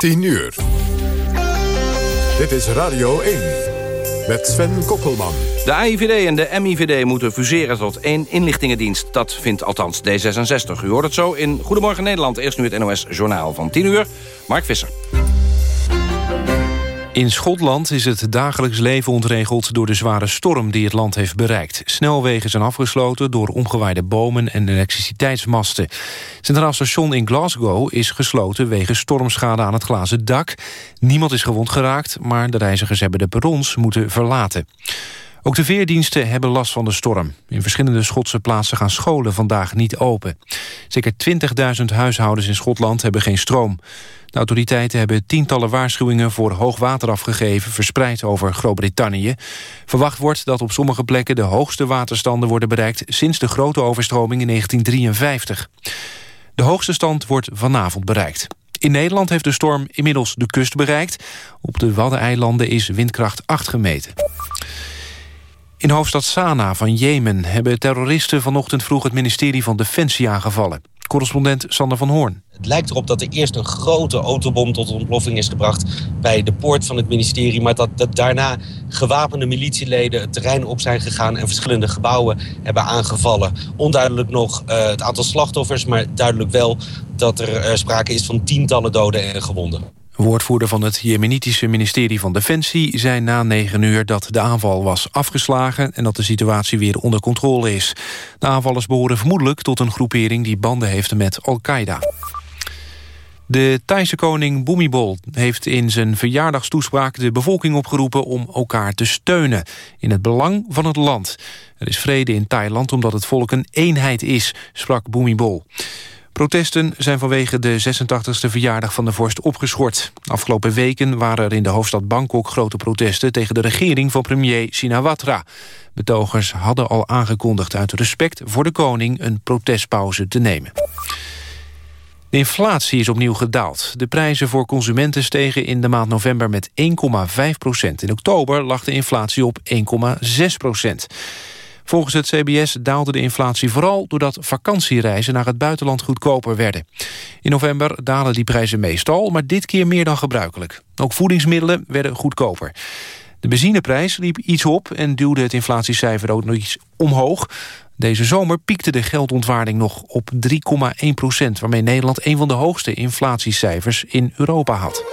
10 uur. Dit is Radio 1 met Sven Kokkelman. De AIVD en de MIVD moeten fuseren tot één inlichtingendienst. Dat vindt althans D66. U hoort het zo in Goedemorgen Nederland. Eerst nu het NOS Journaal van 10 uur. Mark Visser. In Schotland is het dagelijks leven ontregeld door de zware storm die het land heeft bereikt. Snelwegen zijn afgesloten door omgewaaide bomen en elektriciteitsmasten. Centraal station in Glasgow is gesloten wegens stormschade aan het glazen dak. Niemand is gewond geraakt, maar de reizigers hebben de perrons moeten verlaten. Ook de veerdiensten hebben last van de storm. In verschillende Schotse plaatsen gaan scholen vandaag niet open. Zeker 20.000 huishoudens in Schotland hebben geen stroom. De autoriteiten hebben tientallen waarschuwingen voor hoogwater afgegeven... verspreid over Groot-Brittannië. Verwacht wordt dat op sommige plekken de hoogste waterstanden worden bereikt... sinds de grote overstroming in 1953. De hoogste stand wordt vanavond bereikt. In Nederland heeft de storm inmiddels de kust bereikt. Op de Waddeneilanden is windkracht 8 gemeten. In hoofdstad Sanaa van Jemen hebben terroristen vanochtend vroeg het ministerie van Defensie aangevallen. Correspondent Sander van Hoorn. Het lijkt erop dat er eerst een grote autobom tot ontploffing is gebracht bij de poort van het ministerie. Maar dat, daarna gewapende militieleden het terrein op zijn gegaan en verschillende gebouwen hebben aangevallen. Onduidelijk nog uh, het aantal slachtoffers, maar duidelijk wel dat er uh, sprake is van tientallen doden en gewonden. Woordvoerder van het Jemenitische ministerie van Defensie zei na negen uur dat de aanval was afgeslagen en dat de situatie weer onder controle is. De aanvallers behoren vermoedelijk tot een groepering die banden heeft met Al-Qaeda. De Thaise koning Bhumibol heeft in zijn verjaardagstoespraak de bevolking opgeroepen om elkaar te steunen in het belang van het land. Er is vrede in Thailand omdat het volk een eenheid is, sprak Bhumibol. Protesten zijn vanwege de 86e verjaardag van de vorst opgeschort. Afgelopen weken waren er in de hoofdstad Bangkok grote protesten... tegen de regering van premier Shinawatra. Betogers hadden al aangekondigd uit respect voor de koning... een protestpauze te nemen. De inflatie is opnieuw gedaald. De prijzen voor consumenten stegen in de maand november met 1,5 procent. In oktober lag de inflatie op 1,6 procent. Volgens het CBS daalde de inflatie vooral doordat vakantiereizen naar het buitenland goedkoper werden. In november dalen die prijzen meestal, maar dit keer meer dan gebruikelijk. Ook voedingsmiddelen werden goedkoper. De benzineprijs liep iets op en duwde het inflatiecijfer ook nog iets omhoog. Deze zomer piekte de geldontwaarding nog op 3,1 procent... waarmee Nederland een van de hoogste inflatiecijfers in Europa had.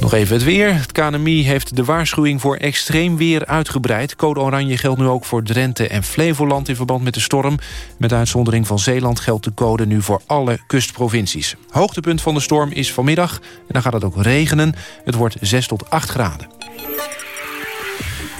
Nog even het weer. Het KNMI heeft de waarschuwing voor extreem weer uitgebreid. Code oranje geldt nu ook voor Drenthe en Flevoland in verband met de storm. Met uitzondering van Zeeland geldt de code nu voor alle kustprovincies. Hoogtepunt van de storm is vanmiddag en dan gaat het ook regenen. Het wordt 6 tot 8 graden.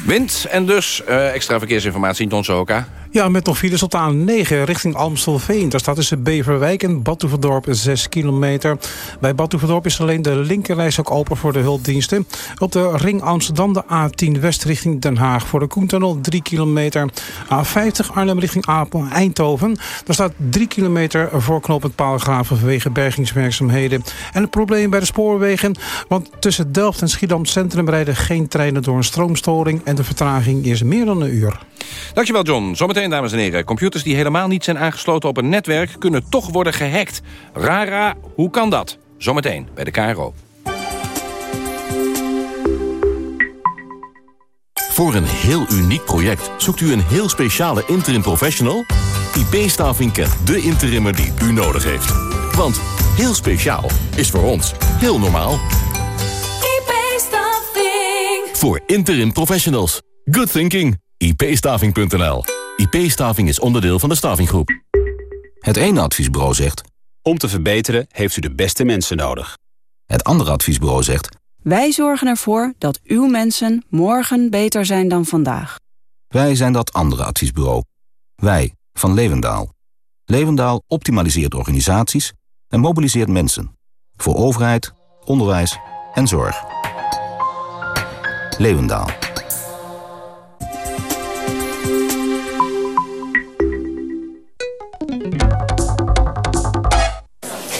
Wind en dus uh, extra verkeersinformatie, Don Sohoka. Ja, met nog files op de A9 richting Amstelveen. Daar staat tussen Beverwijk en Badhoevedorp 6 kilometer. Bij Badhoevedorp is alleen de linkerreis ook open voor de hulpdiensten. Op de ring Amsterdam de A10 West richting Den Haag voor de Koentunnel 3 kilometer. A50 Arnhem richting Apel Eindhoven. Daar staat 3 kilometer voor Paalgraven vanwege bergingswerkzaamheden. En het probleem bij de spoorwegen, want tussen Delft en Schiedam Centrum rijden geen treinen door een stroomstoring en de vertraging is meer dan een uur. Dankjewel John. Zometeen dames en heren. Computers die helemaal niet zijn aangesloten op een netwerk... kunnen toch worden gehackt. Rara, hoe kan dat? Zometeen bij de KRO. Voor een heel uniek project zoekt u een heel speciale interim professional? IP-staving kent de interimmer die u nodig heeft. Want heel speciaal is voor ons heel normaal. IP-staving. Voor interim professionals. Good thinking ipstaving.nl. IP-staving is onderdeel van de Stavinggroep. Het ene adviesbureau zegt... Om te verbeteren heeft u de beste mensen nodig. Het andere adviesbureau zegt... Wij zorgen ervoor dat uw mensen morgen beter zijn dan vandaag. Wij zijn dat andere adviesbureau. Wij, van Levendaal. Levendaal optimaliseert organisaties en mobiliseert mensen. Voor overheid, onderwijs en zorg. Levendaal.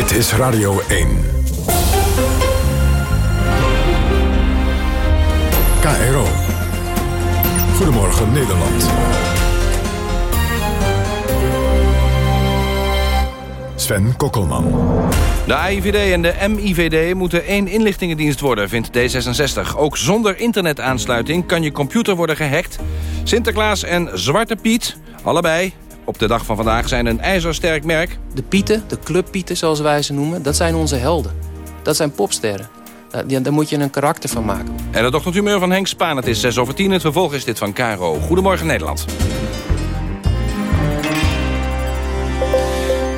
Dit is Radio 1. KRO. Goedemorgen Nederland. Sven Kokkelman. De AIVD en de MIVD moeten één inlichtingendienst worden, vindt D66. Ook zonder internetaansluiting kan je computer worden gehackt. Sinterklaas en Zwarte Piet, allebei op de dag van vandaag zijn een ijzersterk merk. De Pieten, de clubpieten zoals wij ze noemen, dat zijn onze helden. Dat zijn popsterren. Daar moet je een karakter van maken. En het ochtendhumeur van Henk Spaan. Het is 6 over 10. Het vervolg is dit van Caro. Goedemorgen Nederland.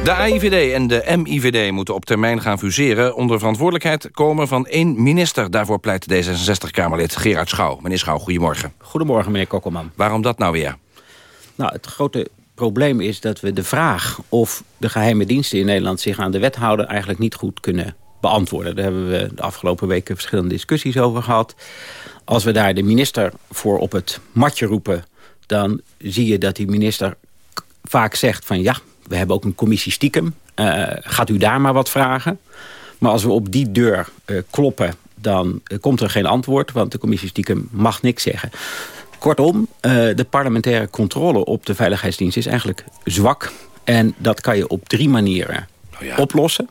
De AIVD en de MIVD moeten op termijn gaan fuseren... onder verantwoordelijkheid komen van één minister. Daarvoor pleit D66-Kamerlid Gerard Schouw. Meneer Schouw, goedemorgen. Goedemorgen, meneer Kokkelman. Waarom dat nou weer? Nou, het grote probleem is dat we de vraag... of de geheime diensten in Nederland zich aan de wet houden... eigenlijk niet goed kunnen beantwoorden. Daar hebben we de afgelopen weken verschillende discussies over gehad. Als we daar de minister voor op het matje roepen... dan zie je dat die minister vaak zegt van... ja, we hebben ook een commissie stiekem. Uh, gaat u daar maar wat vragen? Maar als we op die deur uh, kloppen, dan uh, komt er geen antwoord... want de commissie stiekem mag niks zeggen. Kortom, de parlementaire controle op de veiligheidsdienst is eigenlijk zwak. En dat kan je op drie manieren oh ja. oplossen.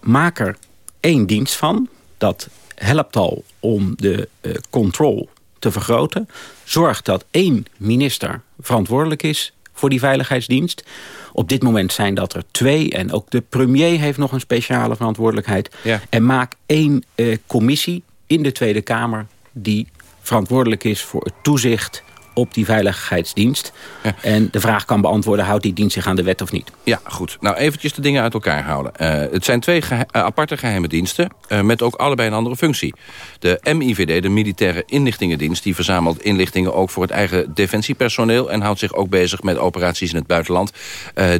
maak er één dienst van. Dat helpt al om de controle te vergroten. Zorg dat één minister verantwoordelijk is voor die veiligheidsdienst. Op dit moment zijn dat er twee. En ook de premier heeft nog een speciale verantwoordelijkheid. Ja. En maak één commissie in de Tweede Kamer... die verantwoordelijk is voor het toezicht op die veiligheidsdienst. Ja. En de vraag kan beantwoorden, houdt die dienst zich aan de wet of niet? Ja, goed. Nou, eventjes de dingen uit elkaar houden. Uh, het zijn twee gehe uh, aparte geheime diensten... Uh, met ook allebei een andere functie. De MIVD, de Militaire Inlichtingendienst... die verzamelt inlichtingen ook voor het eigen defensiepersoneel... en houdt zich ook bezig met operaties in het buitenland...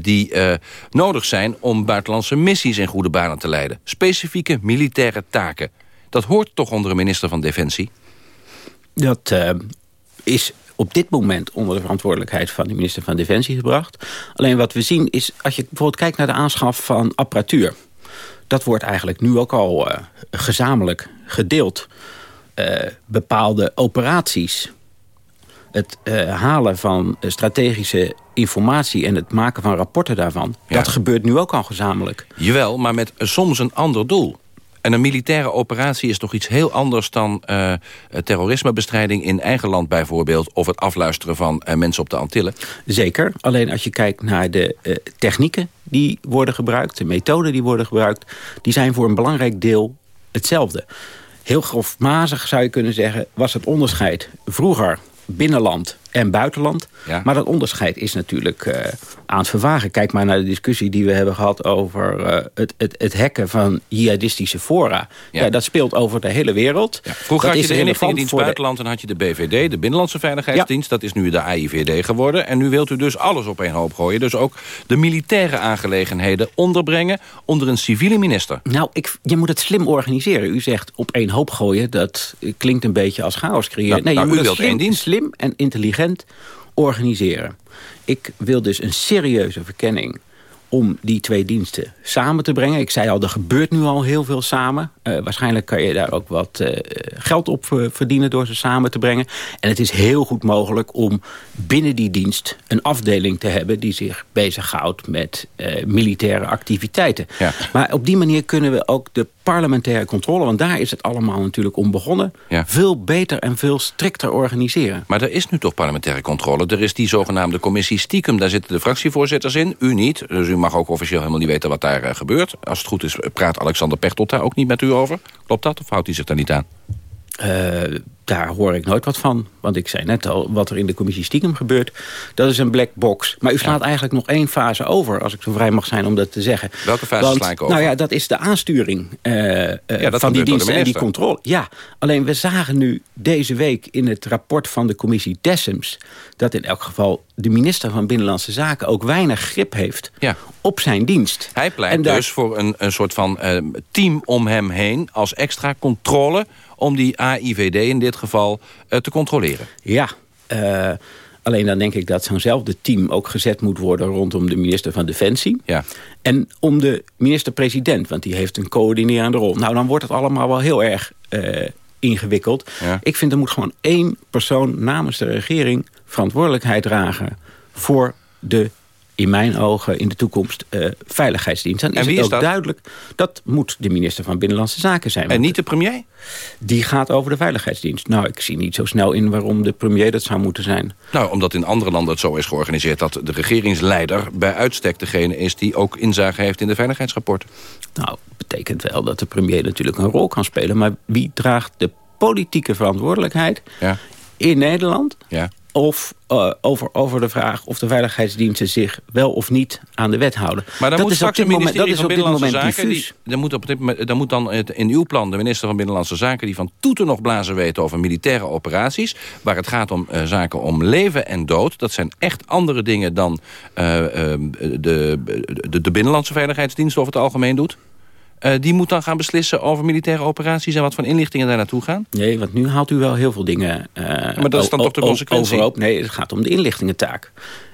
die nodig zijn om buitenlandse missies in goede banen te leiden. Specifieke militaire taken. Dat hoort toch onder een minister van Defensie? Dat is op dit moment onder de verantwoordelijkheid van de minister van Defensie gebracht. Alleen wat we zien is, als je bijvoorbeeld kijkt naar de aanschaf van apparatuur. Dat wordt eigenlijk nu ook al uh, gezamenlijk gedeeld. Uh, bepaalde operaties, het uh, halen van strategische informatie en het maken van rapporten daarvan... Ja. dat gebeurt nu ook al gezamenlijk. Jawel, maar met soms een ander doel. En een militaire operatie is toch iets heel anders dan uh, terrorismebestrijding in eigen land bijvoorbeeld... of het afluisteren van uh, mensen op de Antillen? Zeker. Alleen als je kijkt naar de uh, technieken die worden gebruikt... de methoden die worden gebruikt... die zijn voor een belangrijk deel hetzelfde. Heel grofmazig zou je kunnen zeggen... was het onderscheid vroeger binnenland en buitenland. Ja. Maar dat onderscheid is natuurlijk uh, aan het vervagen. Kijk maar naar de discussie die we hebben gehad over uh, het, het, het hacken van jihadistische fora. Ja. ja. dat speelt over de hele wereld. Ja. Vroeger dat had je de inlichtingendienst buitenland de... en had je de BVD, de Binnenlandse Veiligheidsdienst. Dat is nu de AIVD geworden. En nu wilt u dus alles op één hoop gooien. Dus ook de militaire aangelegenheden onderbrengen onder een civiele minister. Nou, ik, je moet het slim organiseren. U zegt op één hoop gooien, dat klinkt een beetje als chaos creëren. Nou, nee, nou, je moet u wilt slim, één dienst. slim en intelligent organiseren. Ik wil dus een serieuze verkenning om die twee diensten samen te brengen. Ik zei al, er gebeurt nu al heel veel samen. Uh, waarschijnlijk kan je daar ook wat uh, geld op verdienen door ze samen te brengen. En het is heel goed mogelijk om binnen die dienst een afdeling te hebben... die zich bezighoudt met militaire activiteiten. Ja. Maar op die manier kunnen we ook de parlementaire controle... want daar is het allemaal natuurlijk om begonnen... Ja. veel beter en veel strikter organiseren. Maar er is nu toch parlementaire controle? Er is die zogenaamde commissie stiekem. Daar zitten de fractievoorzitters in, u niet. Dus u mag ook officieel helemaal niet weten wat daar uh, gebeurt. Als het goed is, praat Alexander Pechtold daar ook niet met u over. Klopt dat, of houdt hij zich daar niet aan? Uh, daar hoor ik nooit wat van. Want ik zei net al, wat er in de commissie stiekem gebeurt... dat is een black box. Maar u slaat eigenlijk nog één fase over... als ik zo vrij mag zijn om dat te zeggen. Welke fase Want, sla ik over? Nou ja, dat is de aansturing uh, van die diensten en die controle. Ja, alleen we zagen nu deze week in het rapport van de commissie Dessems... dat in elk geval de minister van Binnenlandse Zaken... ook weinig grip heeft ja. op zijn dienst. Hij pleit dus voor een, een soort van team om hem heen... als extra controle om die AIVD in dit geval uh, te controleren. Ja, uh, alleen dan denk ik dat zo'nzelfde team ook gezet moet worden... rondom de minister van Defensie. Ja. En om de minister-president, want die heeft een coördinerende rol. Nou, dan wordt het allemaal wel heel erg uh, ingewikkeld. Ja. Ik vind er moet gewoon één persoon namens de regering... verantwoordelijkheid dragen voor de in mijn ogen in de toekomst uh, veiligheidsdienst. Dan is, en wie het ook dat? duidelijk, dat moet de minister van Binnenlandse Zaken zijn. En niet de premier? Die gaat over de veiligheidsdienst. Nou, ik zie niet zo snel in waarom de premier dat zou moeten zijn. Nou, omdat in andere landen het zo is georganiseerd... dat de regeringsleider bij uitstek degene is... die ook inzage heeft in de veiligheidsrapporten. Nou, betekent wel dat de premier natuurlijk een rol kan spelen... maar wie draagt de politieke verantwoordelijkheid ja. in Nederland... Ja of uh, over, over de vraag of de veiligheidsdiensten zich wel of niet aan de wet houden. Maar dan dat moet is op dit moment, dat is op dit moment Zaken, die, dan, moet op dit, dan moet dan in uw plan de minister van Binnenlandse Zaken... die van toeten nog blazen weten over militaire operaties... waar het gaat om uh, zaken om leven en dood. Dat zijn echt andere dingen dan uh, de, de, de Binnenlandse Veiligheidsdienst over het algemeen doet. Uh, die moet dan gaan beslissen over militaire operaties... en wat voor inlichtingen daar naartoe gaan? Nee, want nu haalt u wel heel veel dingen... Uh, maar dat is dan toch de consequentie? Overhoop. Nee, het gaat om de inlichtingentaak.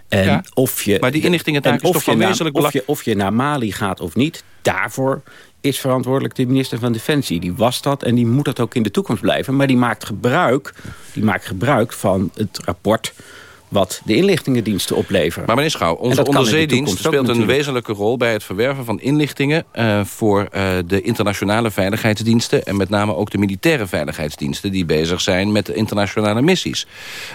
En ja, of je, maar die inlichtingentaak is toch van wezenlijk belang? Of je, of je naar Mali gaat of niet, daarvoor is verantwoordelijk de minister van Defensie. Die was dat en die moet dat ook in de toekomst blijven. Maar die maakt gebruik, die maakt gebruik van het rapport wat de inlichtingendiensten opleveren. Maar meneer Schouw, onze onderzeedienst speelt een wezenlijke rol... bij het verwerven van inlichtingen uh, voor uh, de internationale veiligheidsdiensten... en met name ook de militaire veiligheidsdiensten... die bezig zijn met de internationale missies.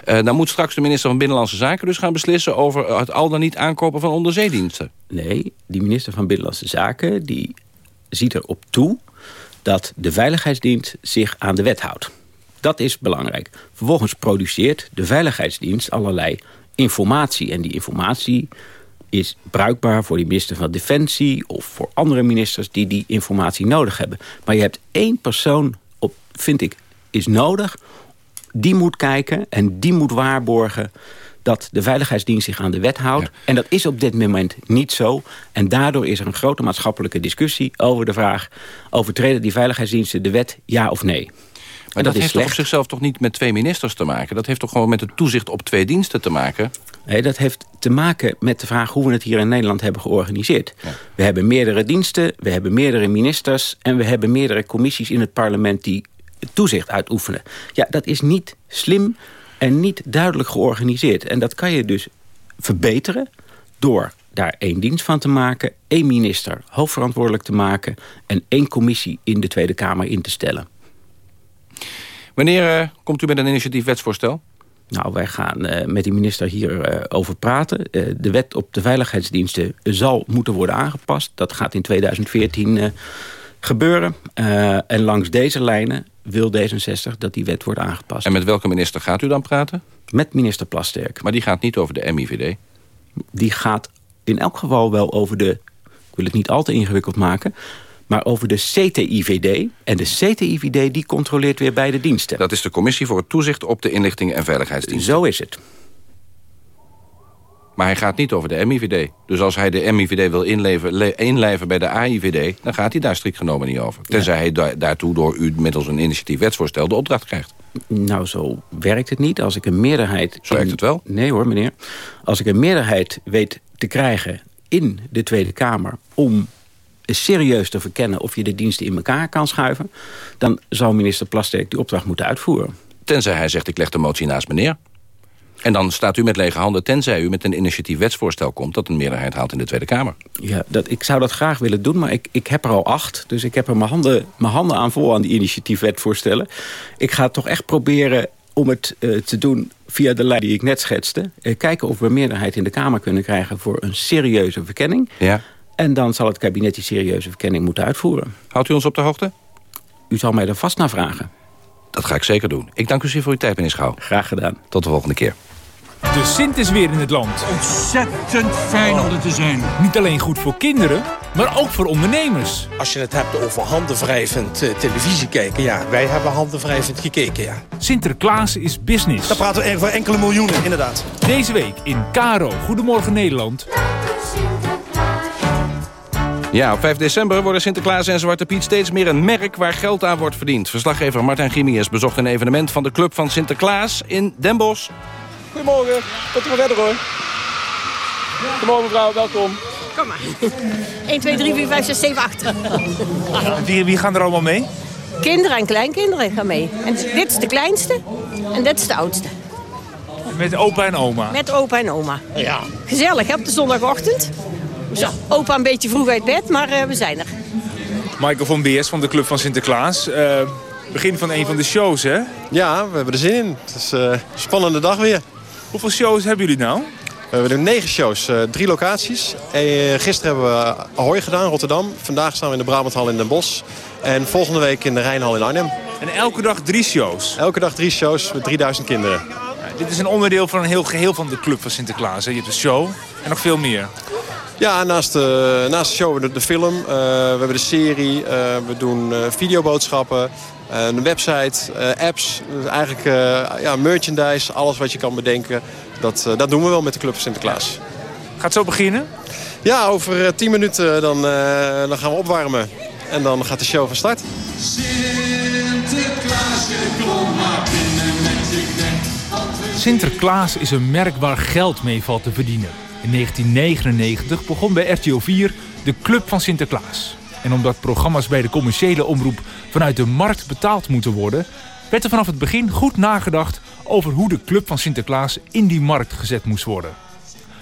Uh, dan moet straks de minister van Binnenlandse Zaken dus gaan beslissen... over het al dan niet aankopen van onderzeediensten. Nee, die minister van Binnenlandse Zaken die ziet erop toe... dat de veiligheidsdienst zich aan de wet houdt. Dat is belangrijk. Vervolgens produceert de Veiligheidsdienst allerlei informatie. En die informatie is bruikbaar voor de minister van Defensie... of voor andere ministers die die informatie nodig hebben. Maar je hebt één persoon, op, vind ik, is nodig... die moet kijken en die moet waarborgen dat de Veiligheidsdienst zich aan de wet houdt. En dat is op dit moment niet zo. En daardoor is er een grote maatschappelijke discussie over de vraag... overtreden die veiligheidsdiensten de wet, ja of nee? Maar dat, heeft toch op zichzelf toch niet met twee ministers te maken? Dat heeft toch gewoon met het toezicht op twee diensten te maken? Nee, dat heeft te maken met de vraag hoe we het hier in Nederland hebben georganiseerd. We hebben meerdere diensten, we hebben meerdere ministers... en we hebben meerdere commissies in het parlement die toezicht uitoefenen. Ja, dat is niet slim en niet duidelijk georganiseerd. En dat kan je dus verbeteren door daar één dienst van te maken... één minister hoofdverantwoordelijk te maken... en één commissie in de Tweede Kamer in te stellen. Wanneer uh, komt u met een initiatief wetsvoorstel? Nou, wij gaan uh, met die minister hierover uh, over praten. de wet op de veiligheidsdiensten zal moeten worden aangepast. Dat gaat in 2014 gebeuren. en langs deze lijnen wil D66 dat die wet wordt aangepast. En met welke minister gaat u dan praten? Met minister Plasterk. Maar die gaat niet over de MIVD? Die gaat in elk geval wel over de... ik wil het niet al te ingewikkeld maken maar over de CTIVD. En de CTIVD die controleert weer beide diensten. Dat is de Commissie voor het Toezicht op de Inlichtingen en Veiligheidsdiensten. Zo is het. Maar hij gaat niet over de MIVD. Dus als hij de MIVD wil inleven, inlijven bij de AIVD... dan gaat hij daar strikt genomen niet over. Tenzij hij daartoe door u middels een initiatief wetsvoorstel de opdracht krijgt. Nou, zo werkt het niet. Als ik een meerderheid... Zo werkt het wel? Nee hoor, meneer. Als ik een meerderheid weet te krijgen in de Tweede Kamer... om serieus te verkennen of je de diensten in elkaar kan schuiven... dan zou minister Plasterk die opdracht moeten uitvoeren. Tenzij hij zegt, ik leg de motie naast meneer. En dan staat u met lege handen, tenzij u met een initiatief wetsvoorstel komt... dat een meerderheid haalt in de Tweede Kamer. Ja, dat, ik zou dat graag willen doen, maar ik, ik heb er al acht. Dus ik heb er mijn handen, mijn handen aan vol aan die initiatiefwetvoorstellen. Ik ga toch echt proberen om het uh, te doen via de lijn die ik net schetste. Uh, kijken of we meerderheid in de Kamer kunnen krijgen... voor een serieuze verkenning. Ja. En dan zal het kabinet die serieuze verkenning moeten uitvoeren. Houdt u ons op de hoogte? U zal mij er vast naar vragen. Dat ga ik zeker doen. Ik dank u zeer voor uw tijd, meneer Schouw. Graag gedaan. Tot de volgende keer. De Sint is weer in het land. Ontzettend fijn om er te zijn. Niet alleen goed voor kinderen, maar ook voor ondernemers. Als je het hebt over handenwrijvend uh, televisie kijken, ja, wij hebben handenwrijvend gekeken, ja. Sinterklaas is business. Dan praten we over enkele miljoenen, inderdaad. Deze week in Caro, Goedemorgen Nederland. Ja, op 5 december worden Sinterklaas en Zwarte Piet steeds meer een merk waar geld aan wordt verdiend. Verslaggever Martijn Gimius bezocht een evenement van de Club van Sinterklaas in Den Bosch. Goedemorgen, tot er verder hoor. Goedemorgen mevrouw, welkom. Kom maar. 1, 2, 3, 4, 5, 6, 7, 8. Wie, wie gaan er allemaal mee? Kinderen en kleinkinderen gaan mee. En dit is de kleinste en dit is de oudste. Met opa en oma? Met opa en oma. Ja. Gezellig hè, op de zondagochtend. Zo, opa een beetje vroeg uit bed, maar uh, we zijn er. Michael van Beers van de Club van Sinterklaas. Uh, begin van een van de shows, hè? Ja, we hebben er zin in. Het is uh, een spannende dag weer. Hoeveel shows hebben jullie nou? we doen negen shows, drie locaties. En, gisteren hebben we Ahoy gedaan, Rotterdam. Vandaag staan we in de Brabanthal in Den Bosch. En volgende week in de Rijnhal in Arnhem. En elke dag drie shows? Elke dag drie shows met 3000 kinderen. Ja, dit is een onderdeel van een heel geheel van de Club van Sinterklaas. Hè? Je hebt de show en nog veel meer. Ja, naast de, naast de show hebben we de, film, uh, we hebben de serie, uh, we doen uh, videoboodschappen, een website, apps. Dus eigenlijk ja, merchandise, alles wat je kan bedenken. Dat, dat doen we wel met de Club van Sinterklaas. Gaat het zo beginnen? Ja, over tien minuten dan, dan gaan we opwarmen. En dan gaat de show van start. Sinterklaasje, kom maar binnen met je Sinterklaas is een merk waar geld mee valt te verdienen. In 1999 begon bij RTO 4 de Club van Sinterklaas. En omdat programma's bij de commerciële omroep vanuit de markt betaald moeten worden... werd er vanaf het begin goed nagedacht over hoe de Club van Sinterklaas in die markt gezet moest worden.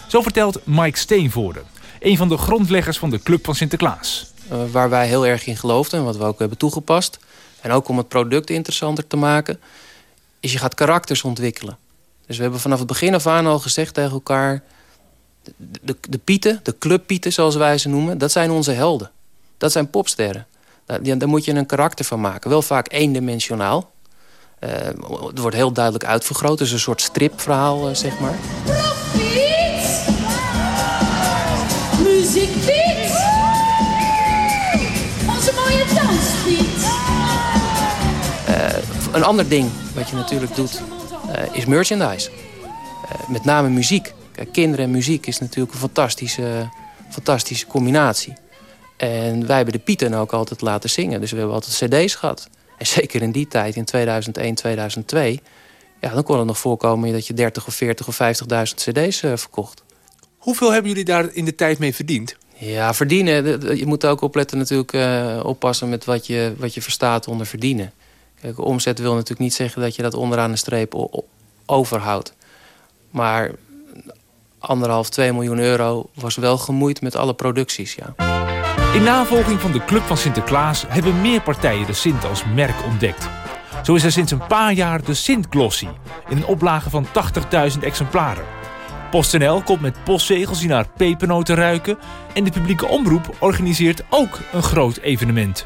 Zo vertelt Mike Steenvoorde, een van de grondleggers van de Club van Sinterklaas. Uh, waar wij heel erg in geloofden en wat we ook hebben toegepast... en ook om het product interessanter te maken... is je gaat karakters ontwikkelen. Dus we hebben vanaf het begin af aan al gezegd tegen elkaar de, de pieten, de clubpieten zoals wij ze noemen... dat zijn onze helden. Dat zijn popsterren. Daar, daar moet je een karakter van maken. Wel vaak eendimensionaal. Uh, het wordt heel duidelijk uitvergroot. Het is een soort stripverhaal, uh, zeg maar. Piet! Muziek Piet! Onze mooie danspiet! Uh, een ander ding wat je natuurlijk doet, is merchandise. met name muziek. Kijk, kinderen en muziek is natuurlijk een fantastische, fantastische combinatie. En wij hebben de Pieten ook altijd laten zingen. Dus we hebben altijd cd's gehad. En zeker in die tijd, in 2001, 2002... Ja, dan kon het nog voorkomen dat je 30 of 40 of 50.000 cd's uh, verkocht. Hoeveel hebben jullie daar in de tijd mee verdiend? Ja, verdienen. Je moet ook opletten natuurlijk uh, oppassen met wat je, wat je verstaat onder verdienen. Kijk, omzet wil natuurlijk niet zeggen dat je dat onderaan de streep overhoudt. Maar anderhalf, 2 miljoen euro was wel gemoeid met alle producties, ja. In navolging van de Club van Sinterklaas hebben meer partijen de Sint als merk ontdekt. Zo is er sinds een paar jaar de Sint Glossy in een oplage van 80.000 exemplaren. PostNL komt met postzegels die naar pepernoten ruiken... en de publieke omroep organiseert ook een groot evenement.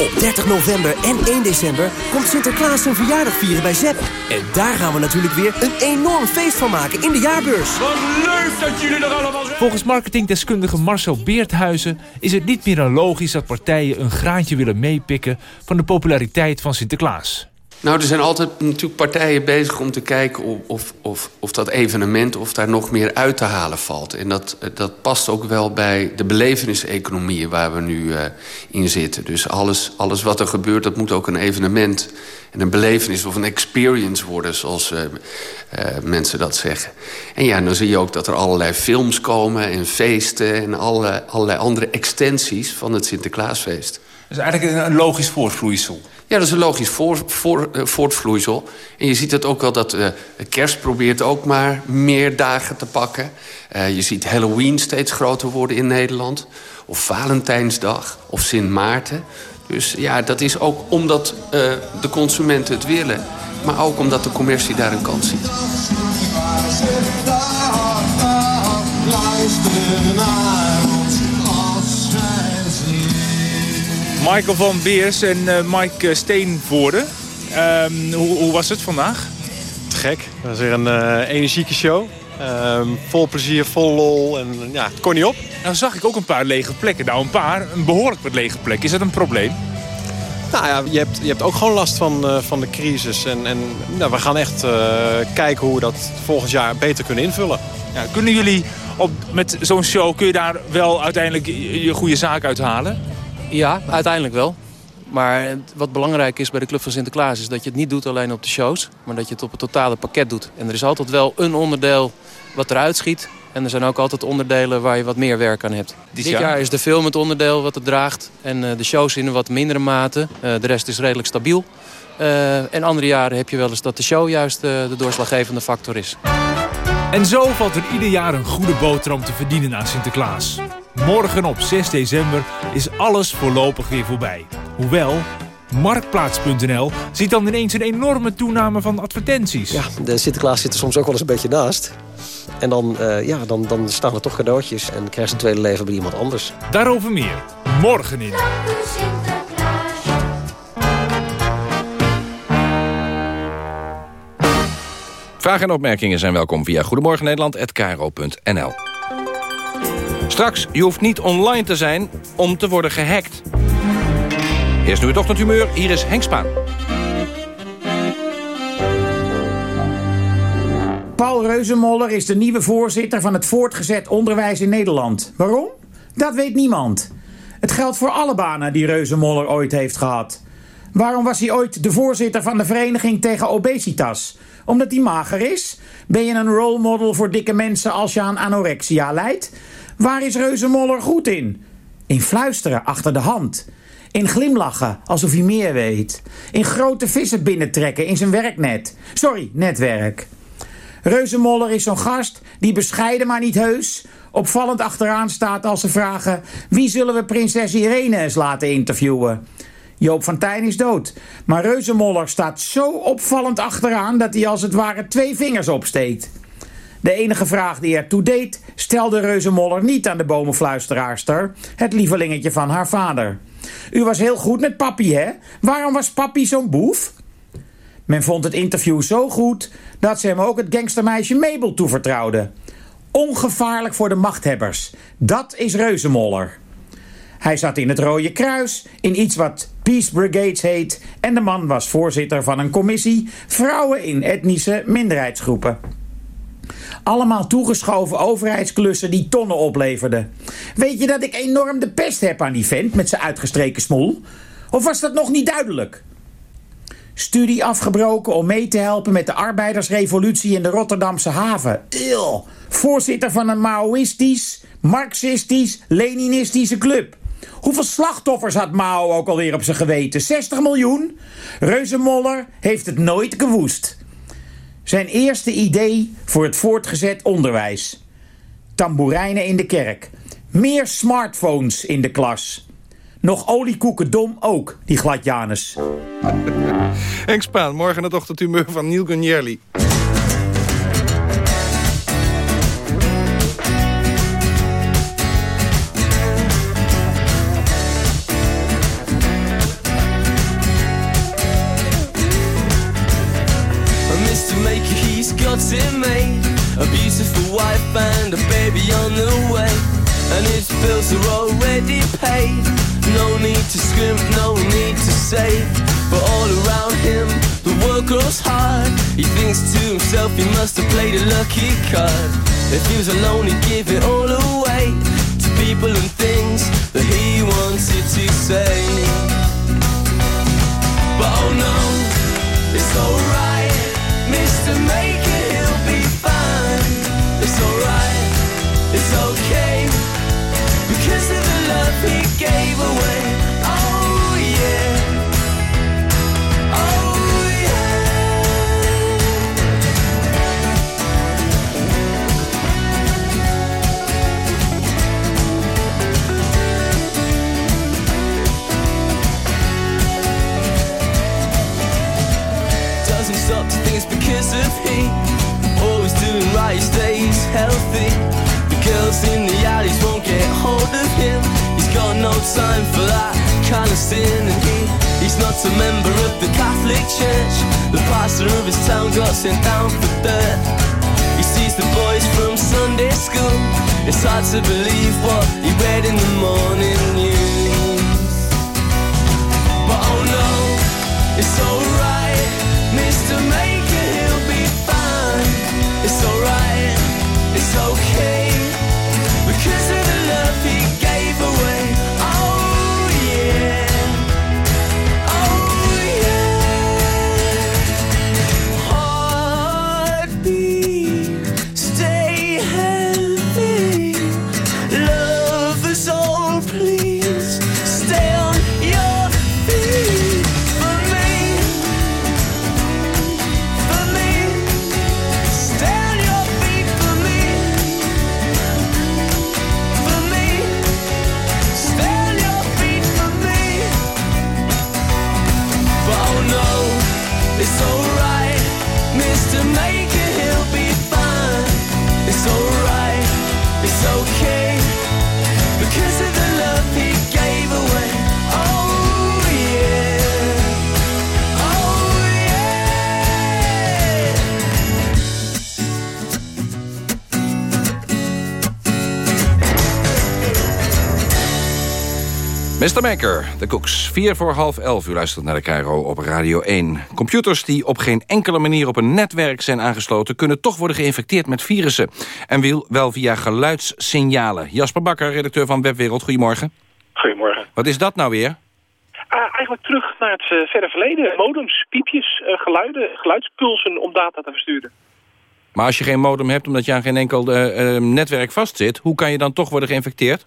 Op 30 november en 1 december komt Sinterklaas zijn verjaardag vieren bij ZEP. En daar gaan we natuurlijk weer een enorm feest van maken in de jaarbeurs. Wat leuk dat jullie er allemaal zijn! Volgens marketingdeskundige Marcel Beerthuizen... is het niet meer dan logisch dat partijen een graantje willen meepikken... van de populariteit van Sinterklaas. Nou, er zijn altijd natuurlijk partijen bezig om te kijken of, of, of, of dat evenement... of daar nog meer uit te halen valt. En dat, dat past ook wel bij de beleveniseconomie waar we nu uh, in zitten. Dus alles, alles wat er gebeurt, dat moet ook een evenement... en een belevenis of een experience worden, zoals uh, mensen dat zeggen. En ja, dan zie je ook dat er allerlei films komen en feesten... en alle, allerlei andere extensies van het Sinterklaasfeest. Dat is eigenlijk een logisch voortvloeisel. Ja, dat is een logisch voor, voor, uh, voortvloeisel. En je ziet het ook wel dat uh, kerst probeert ook maar meer dagen te pakken. Uh, je ziet Halloween steeds groter worden in Nederland. Of Valentijnsdag, of Sint Maarten. Dus ja, dat is ook omdat de consumenten het willen. Maar ook omdat de commercie daar een kans ziet. Luister Michael van Beers en uh, Mike Steenvoorde. Ehm, hoe, hoe, was het vandaag? Te gek. Dat was weer een uh, energieke show. Ehm, vol plezier, vol lol en ja, het kon niet op. Nou zag ik ook een paar lege plekken. Nou, een paar, een behoorlijk wat lege plekken. Is dat een probleem? Nou ja, je hebt, je hebt ook gewoon last van, uh, van de crisis. En, en nou, we gaan echt uh, kijken hoe we dat volgend jaar beter kunnen invullen. Ja, kunnen jullie op, met zo'n show, kun je daar wel uiteindelijk je goede zaak uithalen? Ja, uiteindelijk wel. Maar wat belangrijk is bij de Club van Sinterklaas... is dat je het niet doet alleen op de shows... maar dat je het op het totale pakket doet. En er is altijd wel een onderdeel wat eruit schiet. En er zijn ook altijd onderdelen waar je wat meer werk aan hebt. Dit, Dit jaar? is de film het onderdeel wat het draagt. En uh, de shows in een wat mindere mate. Uh, de rest is redelijk stabiel. Uh, en andere jaren heb je wel eens dat de show juist de doorslaggevende factor is. En zo valt er ieder jaar een goede boterham te verdienen aan Sinterklaas. Morgen op 6 december is alles voorlopig weer voorbij. Hoewel, Marktplaats.nl ziet dan ineens een enorme toename van advertenties. Ja, de Sinterklaas zit er soms ook wel eens een beetje naast. En dan, uh, ja, dan, dan staan er toch cadeautjes en krijgt ze een tweede leven bij iemand anders. Daarover meer, morgen in. Vragen en opmerkingen zijn welkom via goedemorgennederland.nl. Straks, je hoeft niet online te zijn om te worden gehackt. Eerst nu het ochtendhumeur, hier is Henk Spaan. Paul Reuzenmoller is de nieuwe voorzitter van het voortgezet onderwijs in Nederland. Waarom? Dat weet niemand. Het geldt voor alle banen die Reuzenmoller ooit heeft gehad. Waarom was hij ooit de voorzitter van de Vereniging tegen Obesitas? Omdat hij mager is? Ben je een role model voor dikke mensen als je aan anorexia lijdt? Waar is Reuzenmoller goed in? In fluisteren achter de hand. In glimlachen, alsof hij meer weet. In grote vissen binnentrekken in zijn werknet. Sorry, netwerk. Reuzenmoller is zo'n gast die bescheiden maar niet heus... opvallend achteraan staat als ze vragen... wie zullen we prinses Irene eens laten interviewen? Joop van Tijn is dood. Maar Reuzenmoller staat zo opvallend achteraan... dat hij als het ware twee vingers opsteekt. De enige vraag die ertoe deed... stelde Reuzenmoller niet aan de bomenfluisteraarster... het lievelingetje van haar vader. U was heel goed met papi, hè? Waarom was papi zo'n boef? Men vond het interview zo goed dat ze hem ook het gangstermeisje Mabel toevertrouwde. Ongevaarlijk voor de machthebbers. Dat is Reuzenmoller. Hij zat in het Rode Kruis, in iets wat Peace Brigades heet... en de man was voorzitter van een commissie... vrouwen in etnische minderheidsgroepen. Allemaal toegeschoven overheidsklussen die tonnen opleverden. Weet je dat ik enorm de pest heb aan die vent met zijn uitgestreken smoel? Of was dat nog niet duidelijk? Studie afgebroken om mee te helpen met de arbeidersrevolutie in de Rotterdamse haven. Eeuw. Voorzitter van een Maoïstisch, Marxistisch, Leninistische club. Hoeveel slachtoffers had Mao ook alweer op zijn geweten? 60 miljoen? Reuzenmoller heeft het nooit gewoest. Zijn eerste idee voor het voortgezet onderwijs. Tamboerijnen in de kerk. Meer smartphones in de klas. Nog oliekoeken dom ook, die gladjanus. Henk Spaan, morgen het ochtendhumeur van Neil Gunjerli. Paid. No need to scrimp, no need to save. But all around him, the world grows hard. He thinks to himself he must have played a lucky card. If he was alone he'd give it all away To people and things that he wanted to say. But oh no, it's alright Mr. Maker, yeah. Doesn't to think it's because of him. Always doing right, he stays healthy. The girls in the alleys won't get hold of him. He's got no time for that kind of sin, and he he's not a member of the Catholic Church. The pastor of his town got sent down for dirt. He sees the boys from Sunday school. It's hard to believe what he read in the morning Mr. Maker, Mr. Maker, de Cooks. Vier voor half elf. U luistert naar de Cairo op Radio 1. Computers die op geen enkele manier op een netwerk zijn aangesloten... kunnen toch worden geïnfecteerd met virussen. En wil wel via geluidssignalen. Jasper Bakker, redacteur van Webwereld. Goedemorgen. Goedemorgen. Wat is dat nou weer? Ah, eigenlijk terug naar het eh, verre verleden. Modems, piepjes, eh, geluiden, geluidspulsen om data te versturen. Maar als je geen modem hebt omdat je aan geen enkel eh, netwerk vastzit... hoe kan je dan toch worden geïnfecteerd?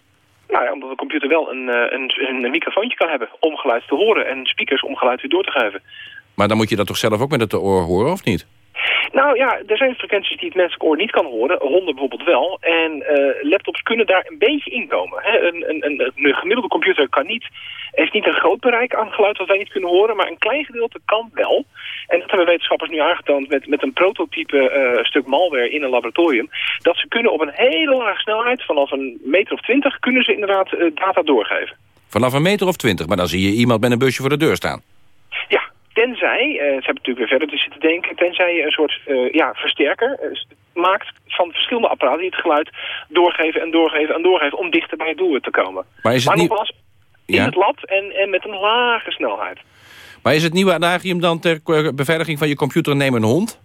Nou ja, omdat de computer wel een, eh, een, een microfoontje kan hebben om geluid te horen... en speakers om geluid weer door te geven. Maar dan moet je dat toch zelf ook met het oor horen, of niet? Nou ja, er zijn frequenties die het menselijk oor niet kan horen. Honden bijvoorbeeld wel. En eh, laptops kunnen daar een beetje in komen. Hè? Een, een, een, een gemiddelde computer kan niet, heeft niet een groot bereik aan geluid dat wij niet kunnen horen. Maar een klein gedeelte kan wel. En dat hebben wetenschappers nu aangetoond met, met een prototype eh, stuk malware in een laboratorium. Dat ze kunnen op een hele lage snelheid, vanaf een meter of twintig, kunnen ze inderdaad eh, data doorgeven. Vanaf een meter of twintig, maar dan zie je iemand met een busje voor de deur staan. Ja, tenzij, eh, ze hebben natuurlijk weer verder te zitten denken, tenzij je een soort ja, versterker maakt van verschillende apparaten die het geluid doorgeven en doorgeven en doorgeven om dichter bij het doel te komen. Maar is het maar niet- nogmaals, in Ja? het lab en, en met een lage snelheid. Maar is het nieuwe adagium dan ter eh, beveiliging van je computer neem een hond?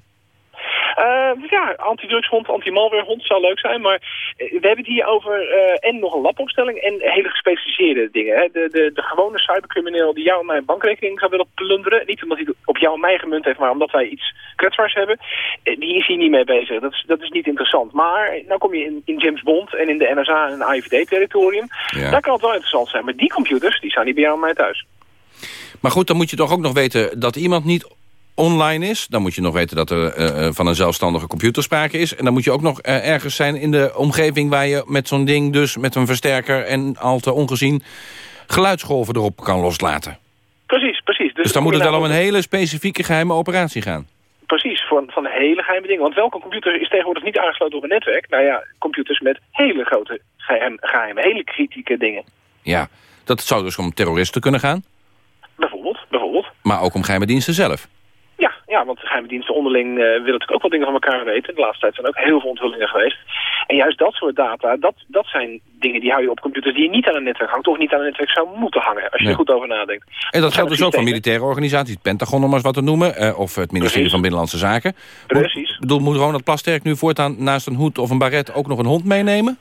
Eh, ja, antidrugshond, anti-malwarehond zou leuk zijn, maar eh, we hebben het hier over eh, en nog een labopstelling en hele gespecialiseerde dingen. Hè. De, de, de gewone cybercrimineel die jou en mijn bankrekening zou willen plunderen, niet omdat hij op jou en mij gemunt heeft, maar omdat wij iets kwetsbaars hebben, die is hier niet mee bezig. Dat is, dat is niet interessant. Maar nou kom je in, in James Bond en in de NSA en AIVD-territorium, daar kan het wel interessant zijn. Maar die computers, die staan niet bij jou en mij thuis. Maar goed, dan moet je toch ook nog weten dat iemand niet online is. Dan moet je nog weten dat er eh, eh, van een zelfstandige computer sprake is. En dan moet je ook nog eh, ergens zijn in de omgeving... waar je met zo'n ding dus met een versterker en al te ongezien... geluidsgolven erop kan loslaten. Precies, precies. Dus, dan moet het wel om een hele hele specifieke geheime operatie gaan. Precies, van, van hele geheime dingen. Want welke computer is tegenwoordig niet aangesloten op een netwerk? Nou ja, computers met hele grote geheim, geheime, hele kritieke dingen. Ja, dat zou dus om terroristen kunnen gaan. Bijvoorbeeld, bijvoorbeeld. Maar ook om geheime diensten zelf. Ja, want de geheime diensten onderling eh, willen natuurlijk ook wel dingen van elkaar weten. De laatste tijd zijn er ook heel veel onthullingen geweest. En juist dat soort data, dat, dat zijn dingen die hou je op computers die je niet aan een netwerk hangt. Of niet aan een netwerk zou moeten hangen, als je er goed over nadenkt. En dat geldt dus ook van systemen. militaire organisaties. Het Pentagon om maar eens wat te noemen. eh, of het ministerie Precies. van Binnenlandse Zaken. Precies. Ik bedoel, moet Ronald Plasterk nu voortaan naast een hoed of een baret... ook nog een hond meenemen?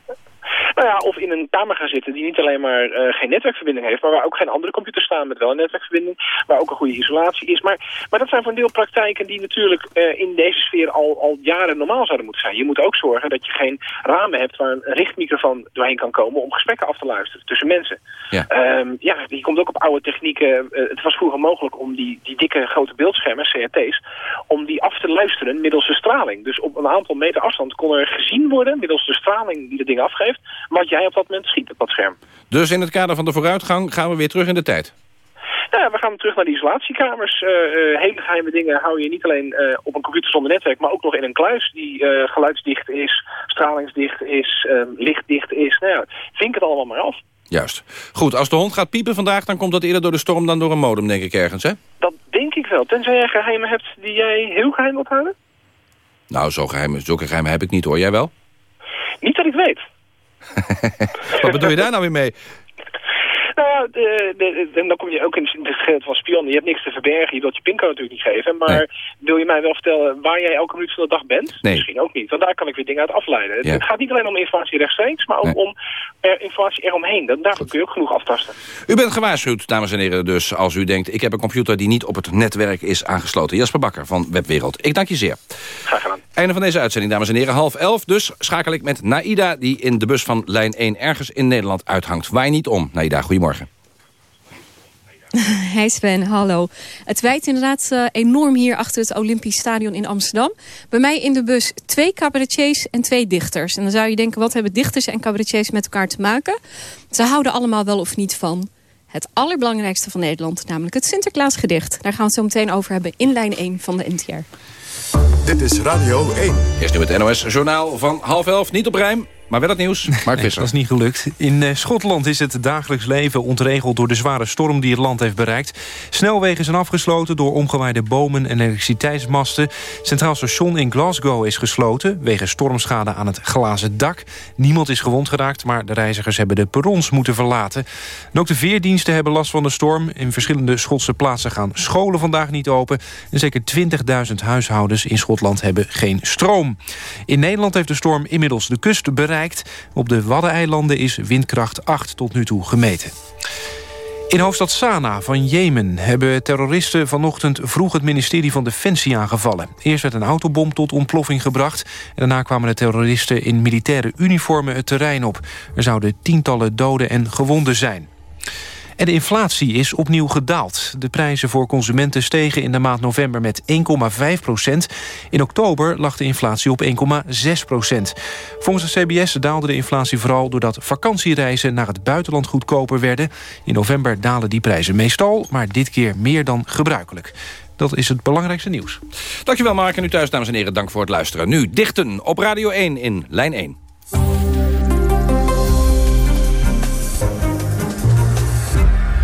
Nou ja, of in een kamer gaan zitten die niet alleen maar eh, geen netwerkverbinding heeft, maar waar ook geen andere computers staan met wel een netwerkverbinding, waar ook een goede isolatie is. Maar, maar dat zijn voor een deel praktijken die natuurlijk eh, in deze sfeer al, al jaren normaal zouden moeten zijn. Je moet ook zorgen dat je geen ramen hebt waar een richtmicrofoon doorheen kan komen om gesprekken af te luisteren tussen mensen. Ja. Ehm, ja, die komt ook op oude technieken. Eh, het was vroeger mogelijk om die, die dikke grote beeldschermen, CRT's, om die af te luisteren middels de straling. Dus op een aantal meter afstand kon er gezien worden, middels de straling die het ding afgeeft, wat jij op dat moment schiet op dat scherm. Dus in het kader van de vooruitgang gaan we weer terug in de tijd. Nou ja, we gaan terug naar die isolatiekamers. Eh, eh, hele geheime dingen hou je niet alleen eh, op een computer zonder netwerk, maar ook nog in een kluis die geluidsdicht is, stralingsdicht is, eh, lichtdicht is. Nou ja, vink het allemaal maar af. Juist. Goed, als de hond gaat piepen vandaag... dan komt dat eerder door de storm dan door een modem, denk ik ergens, hè? Dat denk ik wel. Tenzij jij geheimen hebt die jij heel geheim wilt houden? Nou, zo geheim, zulke geheimen heb ik niet, hoor. Jij wel? Niet dat ik weet. Wat bedoel je daar nou weer mee? Nou ja, de, de, de- dan kom je ook in het geheel van spion. Je hebt niks te verbergen, je wilt je pincode natuurlijk niet geven. Maar wil je mij wel vertellen waar jij elke minuut van de dag bent? Nee. Misschien ook niet, want daar kan ik weer dingen uit afleiden. Het- Ja. Het gaat niet alleen om informatie rechtstreeks, maar ook Nee. om er, informatie eromheen. Daar kun je ook genoeg aftasten. U bent gewaarschuwd, dames en heren, dus als u denkt... ik heb een computer die niet op het netwerk is aangesloten. Jasper Bakker van Webwereld. Ik dank je zeer. Graag gedaan. Einde van deze uitzending, dames en heren. Half elf, dus schakel ik met Naida... die in de bus van lijn 1 ergens in Nederland uithangt. Waai niet om. Naida, goedemorgen. Hey Sven, hallo. Het wijt inderdaad eh, enorm hier achter het Olympisch Stadion in Amsterdam. Bij mij in de bus twee cabaretiers en twee dichters. En dan zou je denken, wat hebben dichters en cabaretiers met elkaar te maken? Ze houden allemaal wel of niet van het allerbelangrijkste van Nederland. Namelijk het Sinterklaasgedicht. Daar gaan we het zo meteen over hebben in lijn 1 van de NTR. Dit is Radio 1. Eerst nu het NOS-journaal van half elf. Niet op rijm, maar wel het nieuws. Mark Nee, Visser. dat is niet gelukt. In eh, Schotland is het dagelijks leven ontregeld door de zware storm die het land heeft bereikt. Snelwegen zijn afgesloten door omgewaaide bomen en elektriciteitsmasten. Centraal station in Glasgow is gesloten wegens stormschade aan het glazen dak. Niemand is gewond geraakt, maar de reizigers hebben de perrons moeten verlaten. En ook de veerdiensten hebben last van de storm. In verschillende Schotse plaatsen gaan scholen vandaag niet open. En zeker 20.000 huishoudens in Schotland hebben geen stroom. In Nederland heeft de storm inmiddels de kust bereikt. Op de Waddeneilanden is windkracht 8 tot nu toe gemeten. In hoofdstad Sanaa van Jemen hebben terroristen vanochtend vroeg het ministerie van Defensie aangevallen. Eerst werd een autobom tot ontploffing gebracht. En daarna kwamen de terroristen in militaire uniformen het terrein op. Er zouden tientallen doden en gewonden zijn. En de inflatie is opnieuw gedaald. De prijzen voor consumenten stegen in de maand november met 1,5 procent. In oktober lag de inflatie op 1,6 procent. Volgens de CBS daalde de inflatie vooral doordat vakantiereizen naar het buitenland goedkoper werden. In november dalen die prijzen meestal, maar dit keer meer dan gebruikelijk. Dat is het belangrijkste nieuws. Dankjewel Mark en u thuis, dames en heren. Dank voor het luisteren. Nu dichten op Radio 1 in lijn 1.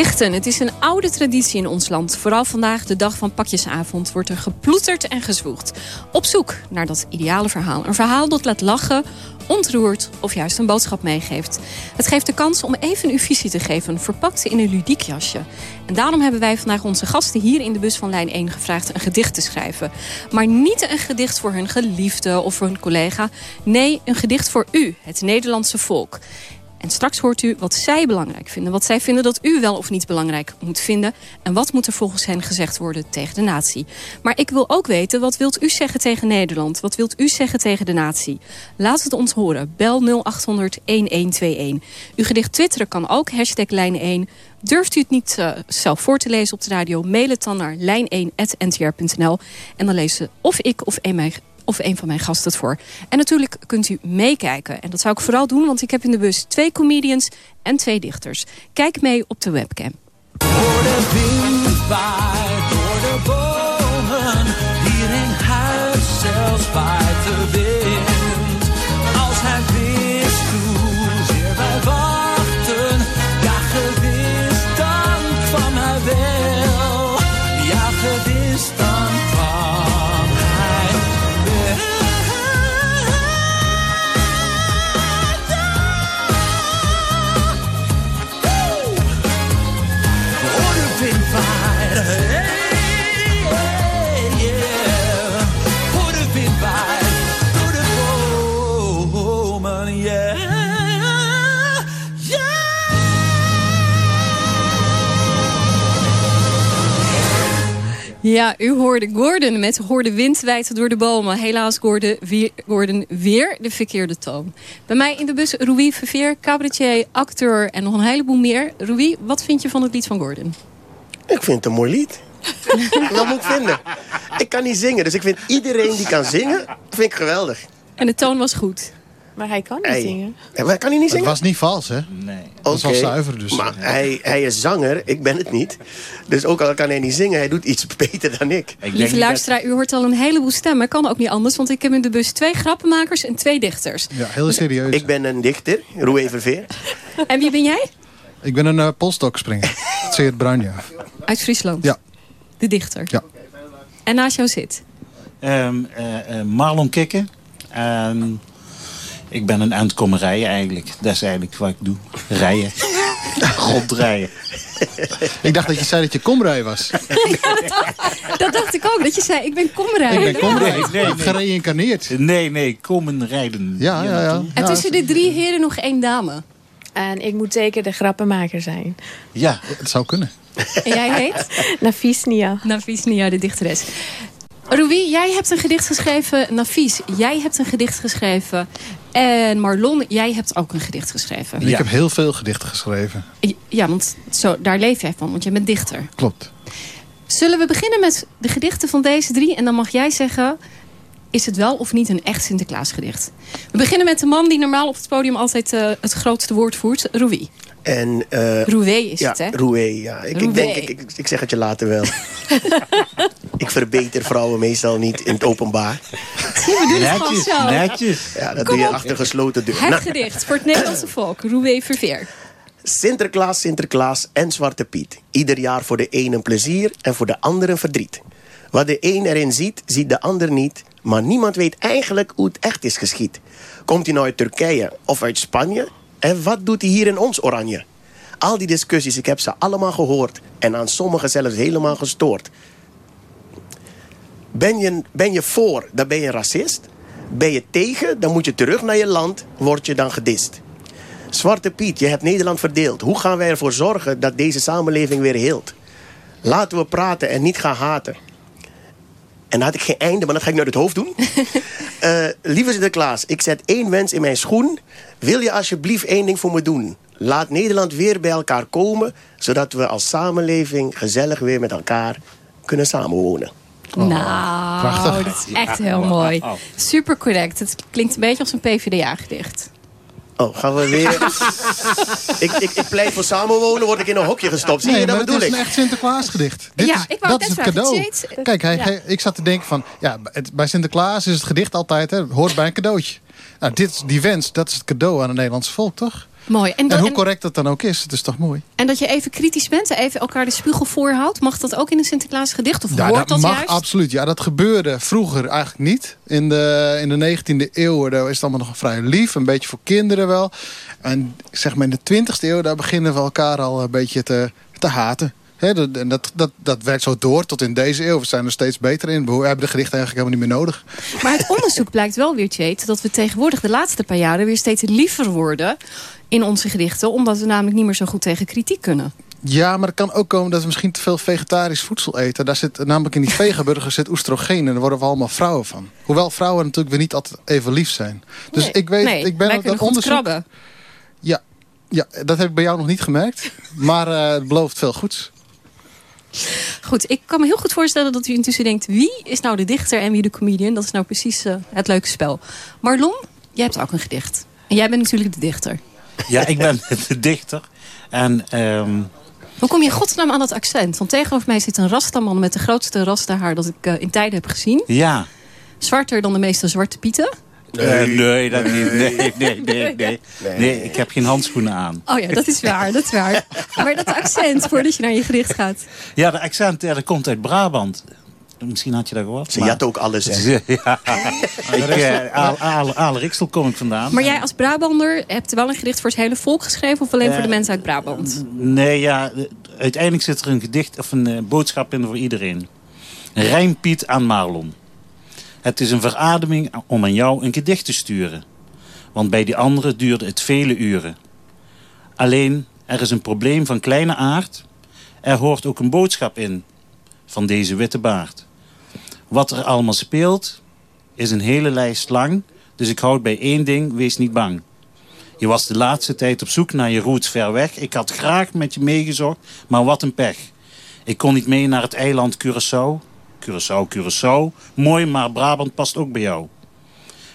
Dichten, het is een oude traditie in ons land. Vooral vandaag, de dag van pakjesavond, wordt er geploeterd en gezwoegd. Op zoek naar dat ideale verhaal. Een verhaal dat laat lachen, ontroert of juist een boodschap meegeeft. Het geeft de kans om even uw visie te geven, verpakt in een ludiek jasje. En daarom hebben wij vandaag onze gasten hier in de bus van lijn 1 gevraagd een gedicht te schrijven. Maar niet een gedicht voor hun geliefde of voor hun collega. Nee, een gedicht voor u, het Nederlandse volk. En straks hoort u wat zij belangrijk vinden. Wat zij vinden dat u wel of niet belangrijk moet vinden. En wat moet er volgens hen gezegd worden tegen de natie. Maar ik wil ook weten, wat wilt u zeggen tegen Nederland? Wat wilt u zeggen tegen de natie? Laat het ons horen. Bel 0800-1121. Uw gedicht twitteren kan ook, hashtag lijn 1. Durft u het niet uh, zelf voor te lezen op de radio? Mail het dan naar lijn1.ntr.nl. En dan lezen of ik of een of een van mijn gasten het voor. En natuurlijk kunt u meekijken. En dat zou ik vooral doen, want ik heb in de bus twee comedians en twee dichters. Kijk mee op de webcam. Ja, u hoorde Gordon met Hoorde wind wijten door de bomen. Helaas Gordon weer, Gordon weer de verkeerde toon. Bij mij in de bus Rui Verveer, cabaretier, acteur en nog een heleboel meer. Rui, wat vind je van het lied van Gordon? Ik vind het een mooi lied. Wat moet ik vinden? Ik kan niet zingen, dus ik vind iedereen die kan zingen, vind ik geweldig. En de toon was goed. Maar hij kan niet Hij- zingen. Maar kan hij niet Het zingen? was niet vals, hè? Nee. Wel Oké, zuiver, dus. Maar hij, hij is zanger, ik ben het niet. Dus ook al kan hij niet zingen, hij doet iets beter dan ik. Lieve luisteraar, u hoort al een heleboel stemmen. Kan ook niet anders, want ik heb in de bus twee grappenmakers en twee dichters. Ja, heel serieus. Ik ben een dichter, Roué Verveer. En wie ben jij? Ik ben een uh, polstokspringer. Zeer bruin, ja. Uit Friesland? Ja. De dichter? Ja. En naast jou zit? Ehm, eh, eh, Marlon Kikken. En ik ben een eindkommer eigenlijk. Dat is eigenlijk wat ik doe. Rijden. Rondrijden. Ik dacht dat je zei dat je komrij was. Dat dacht ik ook, dat je zei, ik ben komrij. Ik ben komrij. Nee, nee, nee. Gereïncarneerd. Nee, nee, komen rijden. Ja, ja, ja. En tussen de drie heren nog één dame. En ik moet zeker de grappenmaker zijn. Ja. Het zou kunnen. En jij heet? Nafis Nia. Nafis Nia, de dichteres. Rouy, jij hebt een gedicht geschreven. Nafis, jij hebt een gedicht geschreven. En Marlon, jij hebt ook een gedicht geschreven. En Ik heb heel veel gedichten geschreven. Ja, want zo, daar leef jij van, want jij bent dichter. Klopt. Zullen we beginnen met de gedichten van deze drie? En dan mag jij zeggen, is het wel of niet een echt Sinterklaasgedicht? We beginnen met de man die normaal op het podium altijd eh, het grootste woord voert. Rouy. En, eh, Roué is ja, het, hè? Roué, ja. Ik, ik, denk, ik, ik, ik zeg het je later wel. ik verbeter vrouwen meestal niet in het openbaar. Zie, we doen het gewoon zo. Ja, dat Kom doe je op. achter gesloten deur. Het Nou, gedicht voor het Nederlandse volk. Roué Verveer. Sinterklaas, Sinterklaas en Zwarte Piet. Ieder jaar voor de een een plezier en voor de ander een verdriet. Wat de een erin ziet, ziet de ander niet. Maar niemand weet eigenlijk hoe het echt is geschied. Komt hij nou uit Turkije of uit Spanje? En wat doet hij hier in ons oranje? Al die discussies, ik heb ze allemaal gehoord. En aan sommigen zelfs helemaal gestoord. Ben je, ben je voor, dan ben je racist. Ben je tegen, dan moet je terug naar je land, word je dan gedist. Zwarte Piet, je hebt Nederland verdeeld. Hoe gaan wij ervoor zorgen dat deze samenleving weer heelt? Laten we praten en niet gaan haten. En dan had ik geen einde, maar dat ga ik nu uit het hoofd doen. Eh, lieve Sinterklaas, ik zet één wens in mijn schoen. Wil je alsjeblieft één ding voor me doen? Laat Nederland weer bij elkaar komen... zodat we als samenleving gezellig weer met elkaar kunnen samenwonen. Nou, prachtig. dat is echt heel mooi. Super correct. Het klinkt een beetje als een PvdA-gedicht. Oh, gaan we weer... ik, ik, ik pleit voor samenwonen, word ik in een hokje gestopt. Zie je, Nee, dat maar het bedoel is ik. een echt Sinterklaasgedicht. Dit Ja, is, ik wou dat is het vragen, cadeau. Jade, Kijk, hij, ja. hij- ik zat te denken van... Ja, het, bij Sinterklaas is het gedicht altijd... Hè, hoort bij een cadeautje. Nou, dit, die wens, dat is het cadeau aan het Nederlandse volk, toch? Mooi. En, hoe correct dat dan ook is, het is toch mooi? En dat je even kritisch bent, even elkaar de spiegel voorhoudt. Mag dat ook in een Sinterklaas gedicht? Of Ja, hoort dat, dat, mag juist? absoluut. Ja, dat gebeurde vroeger eigenlijk niet. In de, in de 19e eeuw daar is het allemaal nog vrij lief. Een beetje voor kinderen wel. En zeg maar in de 20e eeuw, daar beginnen we elkaar al een beetje te, te haten. Dat, en dat, dat, dat werkt zo door tot in deze eeuw. We zijn er steeds beter in. We hebben de gedichten eigenlijk helemaal niet meer nodig. Maar het onderzoek blijkt wel weer, Tjeet, dat we tegenwoordig de laatste paar jaren weer steeds liever worden in onze gedichten. Omdat we namelijk niet meer zo goed tegen kritiek kunnen. Ja, maar het kan ook komen dat we misschien te veel vegetarisch voedsel eten. Daar zit namelijk in die vegaburgers zit oestrogeen en daar worden we allemaal vrouwen van. Hoewel vrouwen natuurlijk weer niet altijd even lief zijn. Dus Nee, ik weet, nee, ik ben dat onderzoek. krabben. Ja, ja, dat heb ik bij jou nog niet gemerkt. Maar eh, het belooft veel goeds. Goed, ik kan me heel goed voorstellen dat u intussen denkt... wie is nou de dichter en wie de comedian? Dat is nou precies eh, het leuke spel. Marlon, jij hebt ook een gedicht. En jij bent natuurlijk de dichter. Ja, ik ben de dichter. En ehm, Hoe kom je in godsnaam aan dat accent? Want tegenover mij zit een rastaman met de grootste rastahaar... dat ik eh, in tijden heb gezien. ja... Zwarter dan de meeste zwarte pieten. Nee, nee, dat niet. Nee, nee, nee, nee, ik heb geen handschoenen aan. Oh ja, dat is waar, dat is waar. Maar dat accent, voordat je naar je gedicht gaat. Ja, de accent ja, dat komt uit Brabant. Misschien had je dat gehoord. Ze jat ook alles, hè? Ja. ik, eh, kom ik vandaan. Maar jij als Brabander hebt wel een gedicht voor het hele volk geschreven... of alleen voor de Eh, mensen uit Brabant? Nee, ja, uiteindelijk zit er een gedicht of een eh, boodschap in voor iedereen. Rijmpiet aan Marlon. Het is een verademing om aan jou een gedicht te sturen. Want bij die anderen duurde het vele uren. Alleen, er is een probleem van kleine aard. Er hoort ook een boodschap in van deze witte baard. Wat er allemaal speelt, is een hele lijst lang. Dus ik houd bij één ding, wees niet bang. Je was de laatste tijd op zoek naar je roots ver weg. Ik had graag met je meegezocht, maar wat een pech. Ik kon niet mee naar het eiland Curaçao. Curaçao, Curaçao. Mooi, maar Brabant past ook bij jou.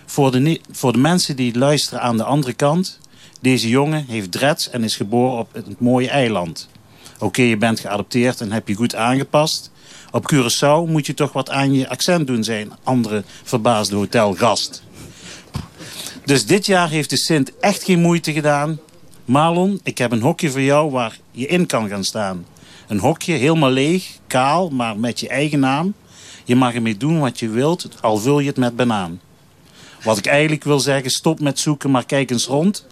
Voor de, voor de mensen die luisteren aan de andere kant. Deze jongen heeft dreads en is geboren op het mooie eiland. Oké, je bent geadopteerd en heb je goed aangepast. Op Curaçao moet je toch wat aan je accent doen, zijn andere verbaasde hotelgast. Dus dit jaar heeft de Sint echt geen moeite gedaan. Marlon, ik heb een hokje voor jou waar je in kan gaan staan. Een hokje, helemaal leeg, kaal, maar met je eigen naam. Je mag ermee doen wat je wilt, al vul je het met banaan. Wat ik eigenlijk wil zeggen, stop met zoeken, maar kijk eens rond.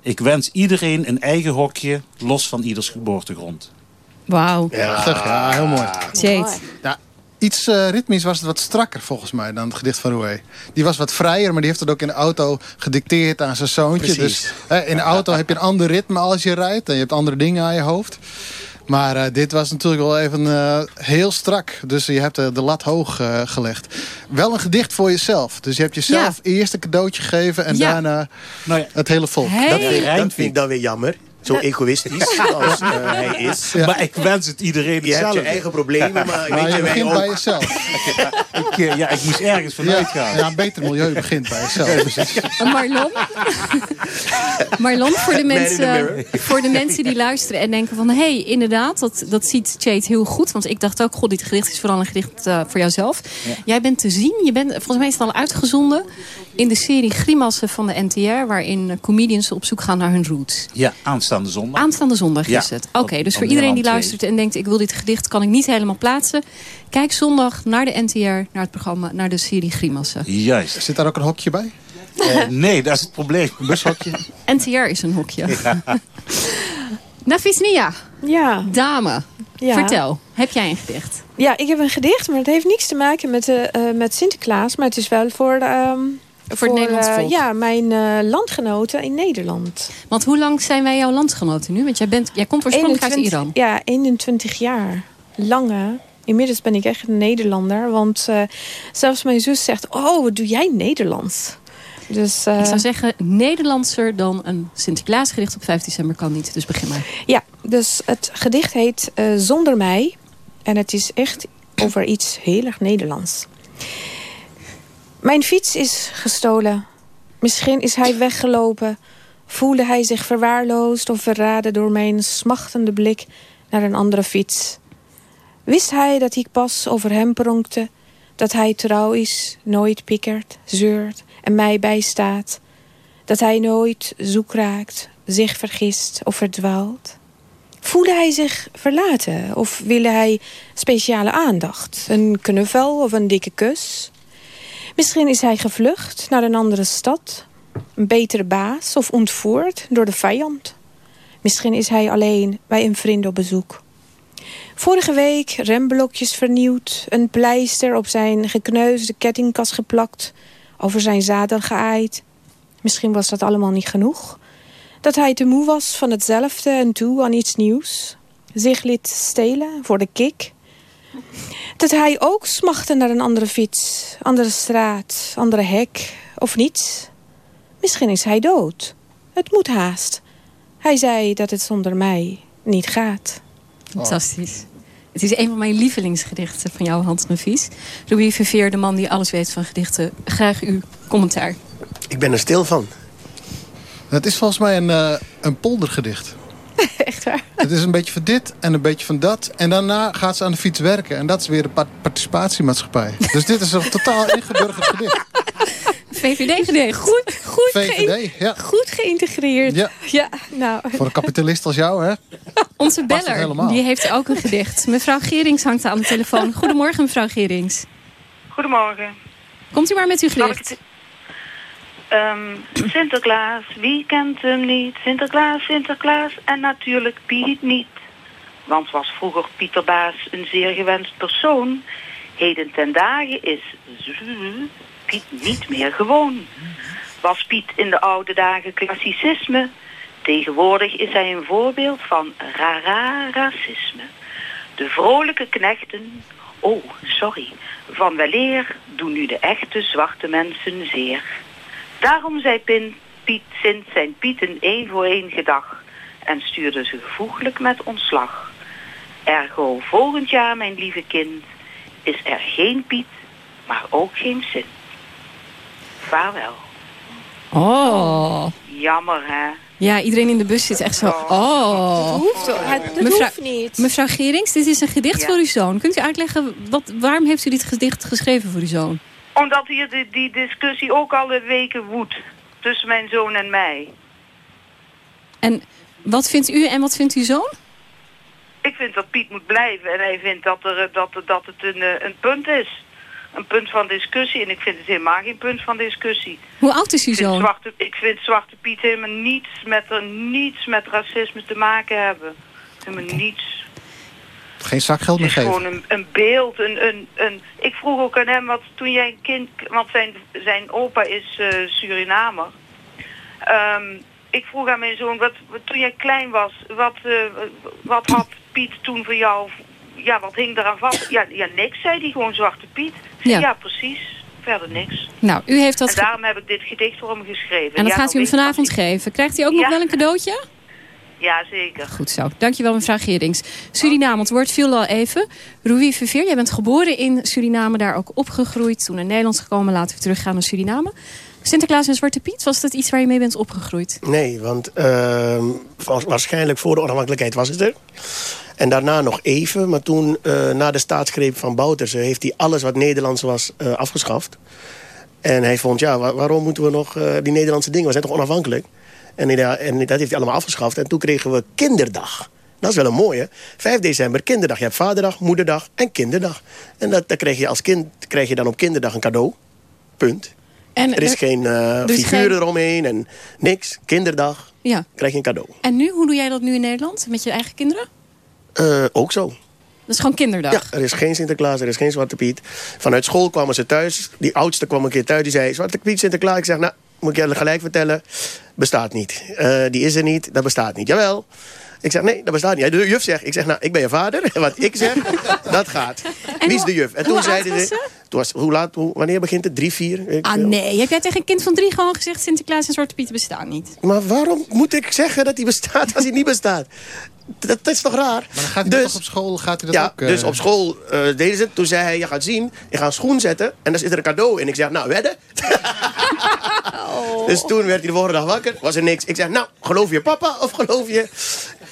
Ik wens iedereen een eigen hokje, los van ieders geboortegrond. Wauw. Ja, heel mooi. Jade. Ja, iets eh, ritmisch was het wat strakker volgens mij dan het gedicht van Roué. Die was wat vrijer, maar die heeft het ook in de auto gedicteerd aan zijn zoontje. Precies. Dus hè, in de auto heb je een ander ritme als je rijdt. En je hebt andere dingen aan je hoofd. Maar eh, dit was natuurlijk wel even eh, heel strak. Dus je hebt eh, de lat hoog eh, gelegd. Wel een gedicht voor jezelf. Dus je hebt jezelf eerst een cadeautje gegeven en Ja. daarna Nou het hele volk. Hey. Dat, vind, dat vind ik dan weer jammer. Zo egoïstisch als eh, hij is. Maar ik wens het iedereen Je hebt hetzelfde. je eigen problemen, maar, Maar weet je je, wij begint ook. bij jezelf. ik, eh, ja, ik moest ergens vanuit Ja, gaan. ja, een beter milieu begint bij jezelf. Precies. Marlon? Marlon, voor de, mensen, voor de mensen die luisteren en denken van... hé, hey, inderdaad, dat, dat ziet Jade heel goed. Want ik dacht ook, god, dit gedicht is vooral een gedicht eh, voor jouzelf. Jij bent te zien, je bent, volgens mij is het al uitgezonden... in de serie Grimassen van de NTR... waarin eh, comedians op zoek gaan naar hun roots. Ja, aanstaande zondag. Aanstaande zondag Ja. is het. Oké, dus voor iedereen die luistert en denkt... ik wil dit gedicht, kan ik niet helemaal plaatsen. Kijk zondag naar de NTR, naar het programma, naar de serie Grimassen. Juist. Zit daar ook een hokje bij? Eh, nee, dat is het probleem. Bushokje? NTR is een hokje. Nafis Nia, Ja. dame. Ja. Vertel, heb jij een gedicht? Ja, ik heb een gedicht, maar het heeft niks te maken met, eh, met Sinterklaas. Maar het is wel voor, ehm, Voor het Nederlands eh, volk. ja, mijn eh, landgenoten in Nederland. Want hoe lang zijn wij jouw landgenoten nu? Want jij, bent, jij komt oorspronkelijk uit 21 Iran. Ja, 21 jaar. Lange. Inmiddels ben ik echt een Nederlander. Want eh, zelfs mijn zus zegt, oh, wat doe jij Nederlands? Dus, eh, Ik zou zeggen, Nederlandser dan een Sinterklaasgedicht op 5 december kan niet. Dus begin maar. Ja, dus het gedicht heet eh, Zonder mij. En het is echt over iets heel erg Nederlands. Mijn fiets is gestolen. Misschien is hij weggelopen. Voelde hij zich verwaarloosd of verraden door mijn smachtende blik naar een andere fiets. Wist hij dat ik pas over hem pronkte. Dat hij trouw is, nooit pikkert, zeurt en mij bijstaat. Dat hij nooit zoek raakt, zich vergist of verdwaalt. Voelde hij zich verlaten of wilde hij speciale aandacht? Een knuffel of een dikke kus? Misschien is hij gevlucht naar een andere stad. Een betere baas of ontvoerd door de vijand. Misschien is hij alleen bij een vriend op bezoek. Vorige week remblokjes vernieuwd. Een pleister op zijn gekneusde kettingkas geplakt. Over zijn zadel geaaid. Misschien was dat allemaal niet genoeg. Dat hij te moe was van hetzelfde en toe aan iets nieuws. Zich liet stelen voor de kick. Dat hij ook smachtte naar een andere fiets, andere straat, andere hek of niets. Misschien is hij dood. Het moet haast. Hij zei dat het zonder mij niet gaat. Fantastisch. Het is een van mijn lievelingsgedichten van jou, Hans Nevies. Louis Verveer, de man die alles weet van gedichten. Graag uw commentaar. Ik ben er stil van. Het is volgens mij een, eh, een poldergedicht. Het is een beetje van dit en een beetje van dat. En daarna gaat ze aan de fiets werken. En dat is weer de pa- participatiemaatschappij. Dus dit is een totaal ingeburgerd gedicht. VVD-gedicht. Goed, goed, VVD, geïn- ja. goed geïntegreerd. Ja. ja nou. Voor een kapitalist als jou, hè? Onze beller, die heeft ook een gedicht. Mevrouw Gerings hangt aan de telefoon. Goedemorgen, mevrouw Gerings. Goedemorgen. Komt u maar met uw Zal ik gedicht. Ehm, Sinterklaas, wie kent hem niet? Sinterklaas, Sinterklaas en natuurlijk Piet niet. Want was vroeger Pieter Baas een zeer gewenst persoon. Heden ten dagen is Piet niet meer gewoon. Was Piet in de oude dagen klassicisme? Tegenwoordig is hij een voorbeeld van rara racisme. De vrolijke knechten, oh sorry, van weleer doen nu de echte zwarte mensen zeer. Daarom zei Pin, Piet Sint zijn Pieten één voor één gedag en stuurde ze gevoeglijk met ontslag. Ergo volgend jaar, mijn lieve kind, is er geen Piet, maar ook geen Sint. Vaarwel. Oh. Jammer, hè? Ja, iedereen in de bus zit echt zo... Oh. Dat hoeft, het- dat Mevrouw- hoeft niet. Mevrouw Gerings, dit is een gedicht Ja. voor uw zoon. Kunt u uitleggen, wat, waarom heeft u dit gedicht geschreven voor uw zoon? Omdat hier die, die discussie ook al weken woedt. Tussen mijn zoon en mij. En wat vindt u en wat vindt uw zoon? Ik vind dat Piet moet blijven. En hij vindt dat, er, eh, dat, dat het een, eh, een punt is. Een punt van discussie. En ik vind het helemaal geen punt van discussie. Hoe oud is uw Ik vind, zoon? Zwarte, ik vind Zwarte Piet helemaal niets met, er, niets met racisme te maken hebben. Helemaal niets. Geen zakgeld Het meer is geven. gewoon een, een beeld. Een, een, een, ik vroeg ook aan hem, wat toen jij een kind... Want zijn, zijn opa is eh, Surinamer. Ehm, ik vroeg aan mijn zoon, wat, wat- toen jij klein was... Wat, eh, wat had Piet toen voor jou... Ja, wat hing eraan vast? Ja, ja niks, zei hij. Gewoon Zwarte Piet. Ja. Ja, precies. Verder niks. Nou, u heeft dat... En daarom heb ik dit gedicht voor hem geschreven. En dat Ja, gaat u hem vanavond geven. Krijgt hij ook nog wel een cadeautje? Ja, zeker. Goed zo. Dankjewel mevrouw Gerings. Suriname, het woord viel al even. Louis Verveer, jij bent geboren in Suriname, daar ook opgegroeid. Toen naar Nederland gekomen, laten we teruggaan naar Suriname. Sinterklaas en Zwarte Piet, was dat iets waar je mee bent opgegroeid? Nee, want ehm, wa- waarschijnlijk voor de onafhankelijkheid was het er. En daarna nog even, maar toen eh, na de staatsgreep van Bouterse... heeft hij alles wat Nederlands was eh, afgeschaft. En hij vond, ja, wa- waarom moeten we nog eh, die Nederlandse dingen... we zijn toch onafhankelijk? En, en dat heeft hij allemaal afgeschaft. En toen kregen we kinderdag. Dat is wel een mooie. 5 december, kinderdag. Je hebt vaderdag, moederdag en kinderdag. En dat, dat krijg je als kind krijg je dan op kinderdag een cadeau. Punt. En er is geen eh er is figuur geen- eromheen en niks. Kinderdag Ja. krijg je een cadeau. En nu, hoe doe jij dat nu in Nederland? Met je eigen kinderen? Eh, ook zo. Dat is gewoon kinderdag. Ja, er is geen Sinterklaas, er is geen Zwarte Piet. Vanuit school kwamen ze thuis. Die oudste kwam een keer thuis. Die zei, Zwarte Piet, Sinterklaas. Ik zeg, nou, moet ik je gelijk vertellen. Bestaat niet. Eh, die is er niet, dat bestaat niet. Jawel. Ik zeg, nee, dat bestaat niet. De juf zegt, ik zeg, nou, ik ben je vader. En wat ik zeg, dat gaat. Wie is de juf? En toen zeiden ze... Toen was, hoe laat, hoe, wanneer begint het? Drie, vier? Ik Ah nee, heb jij tegen een kind van drie gewoon gezegd... Sinterklaas en Zwarte Piet bestaan niet? Maar waarom moet ik zeggen dat hij bestaat als hij niet bestaat? Dat, dat is toch raar? Maar dan gaat hij toch op school gaat hij dat ja, ook... eh, dus op school eh, deden ze het. Toen zei hij, je gaat zien, ik ga een schoen zetten en daar zit er een cadeau in. Ik zeg, nou, wedden? Dus toen werd hij de volgende dag wakker, was er niks. Ik zeg, nou, geloof je papa of geloof je...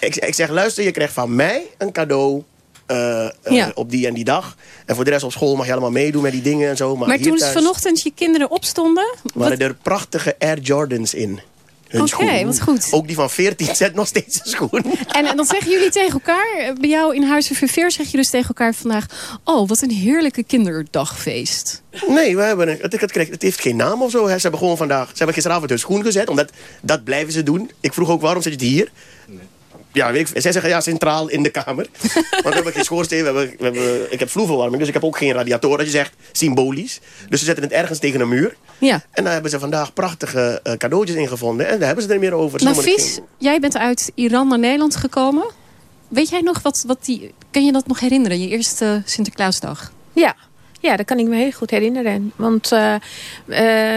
Ik, ik zeg, luister, je krijgt van mij een cadeau... eh, eh, Ja. op die en die dag. En voor de rest op school mag je allemaal meedoen met die dingen en zo. Maar, Maar, toen thuis vanochtend je kinderen opstonden... waren er prachtige Air Jordans in. Hun Oké, schoen. wat goed. Ook die van 14 zet nog steeds een schoen. En, en dan zeggen jullie tegen elkaar, eh, bij jou in Huizen Verveer zeg je dus tegen elkaar vandaag... Oh, wat een heerlijke kinderdagfeest. Nee, we hebben een, het, het, het heeft geen naam of zo. hè. Ze hebben gewoon vandaag, ze hebben gisteravond hun schoen gezet. Omdat dat blijven ze doen. Ik vroeg ook waarom zit je het hier? Ja, weet ik, zij zeggen ja, centraal in de kamer. Want we hebben geen schoorsteen, we hebben, we hebben, ik heb vloerverwarming. Dus ik heb ook geen radiator, dat je zegt symbolisch. Dus ze zetten het ergens tegen een muur. Ja. En daar hebben ze vandaag prachtige eh, cadeautjes in gevonden. En daar hebben ze er meer over. Maar Vies, jij bent uit Iran naar Nederland gekomen. Weet jij nog wat, wat die... Kan je dat nog herinneren, je eerste Sinterklaasdag? Ja. Ja, dat kan ik me heel goed herinneren. Want eh,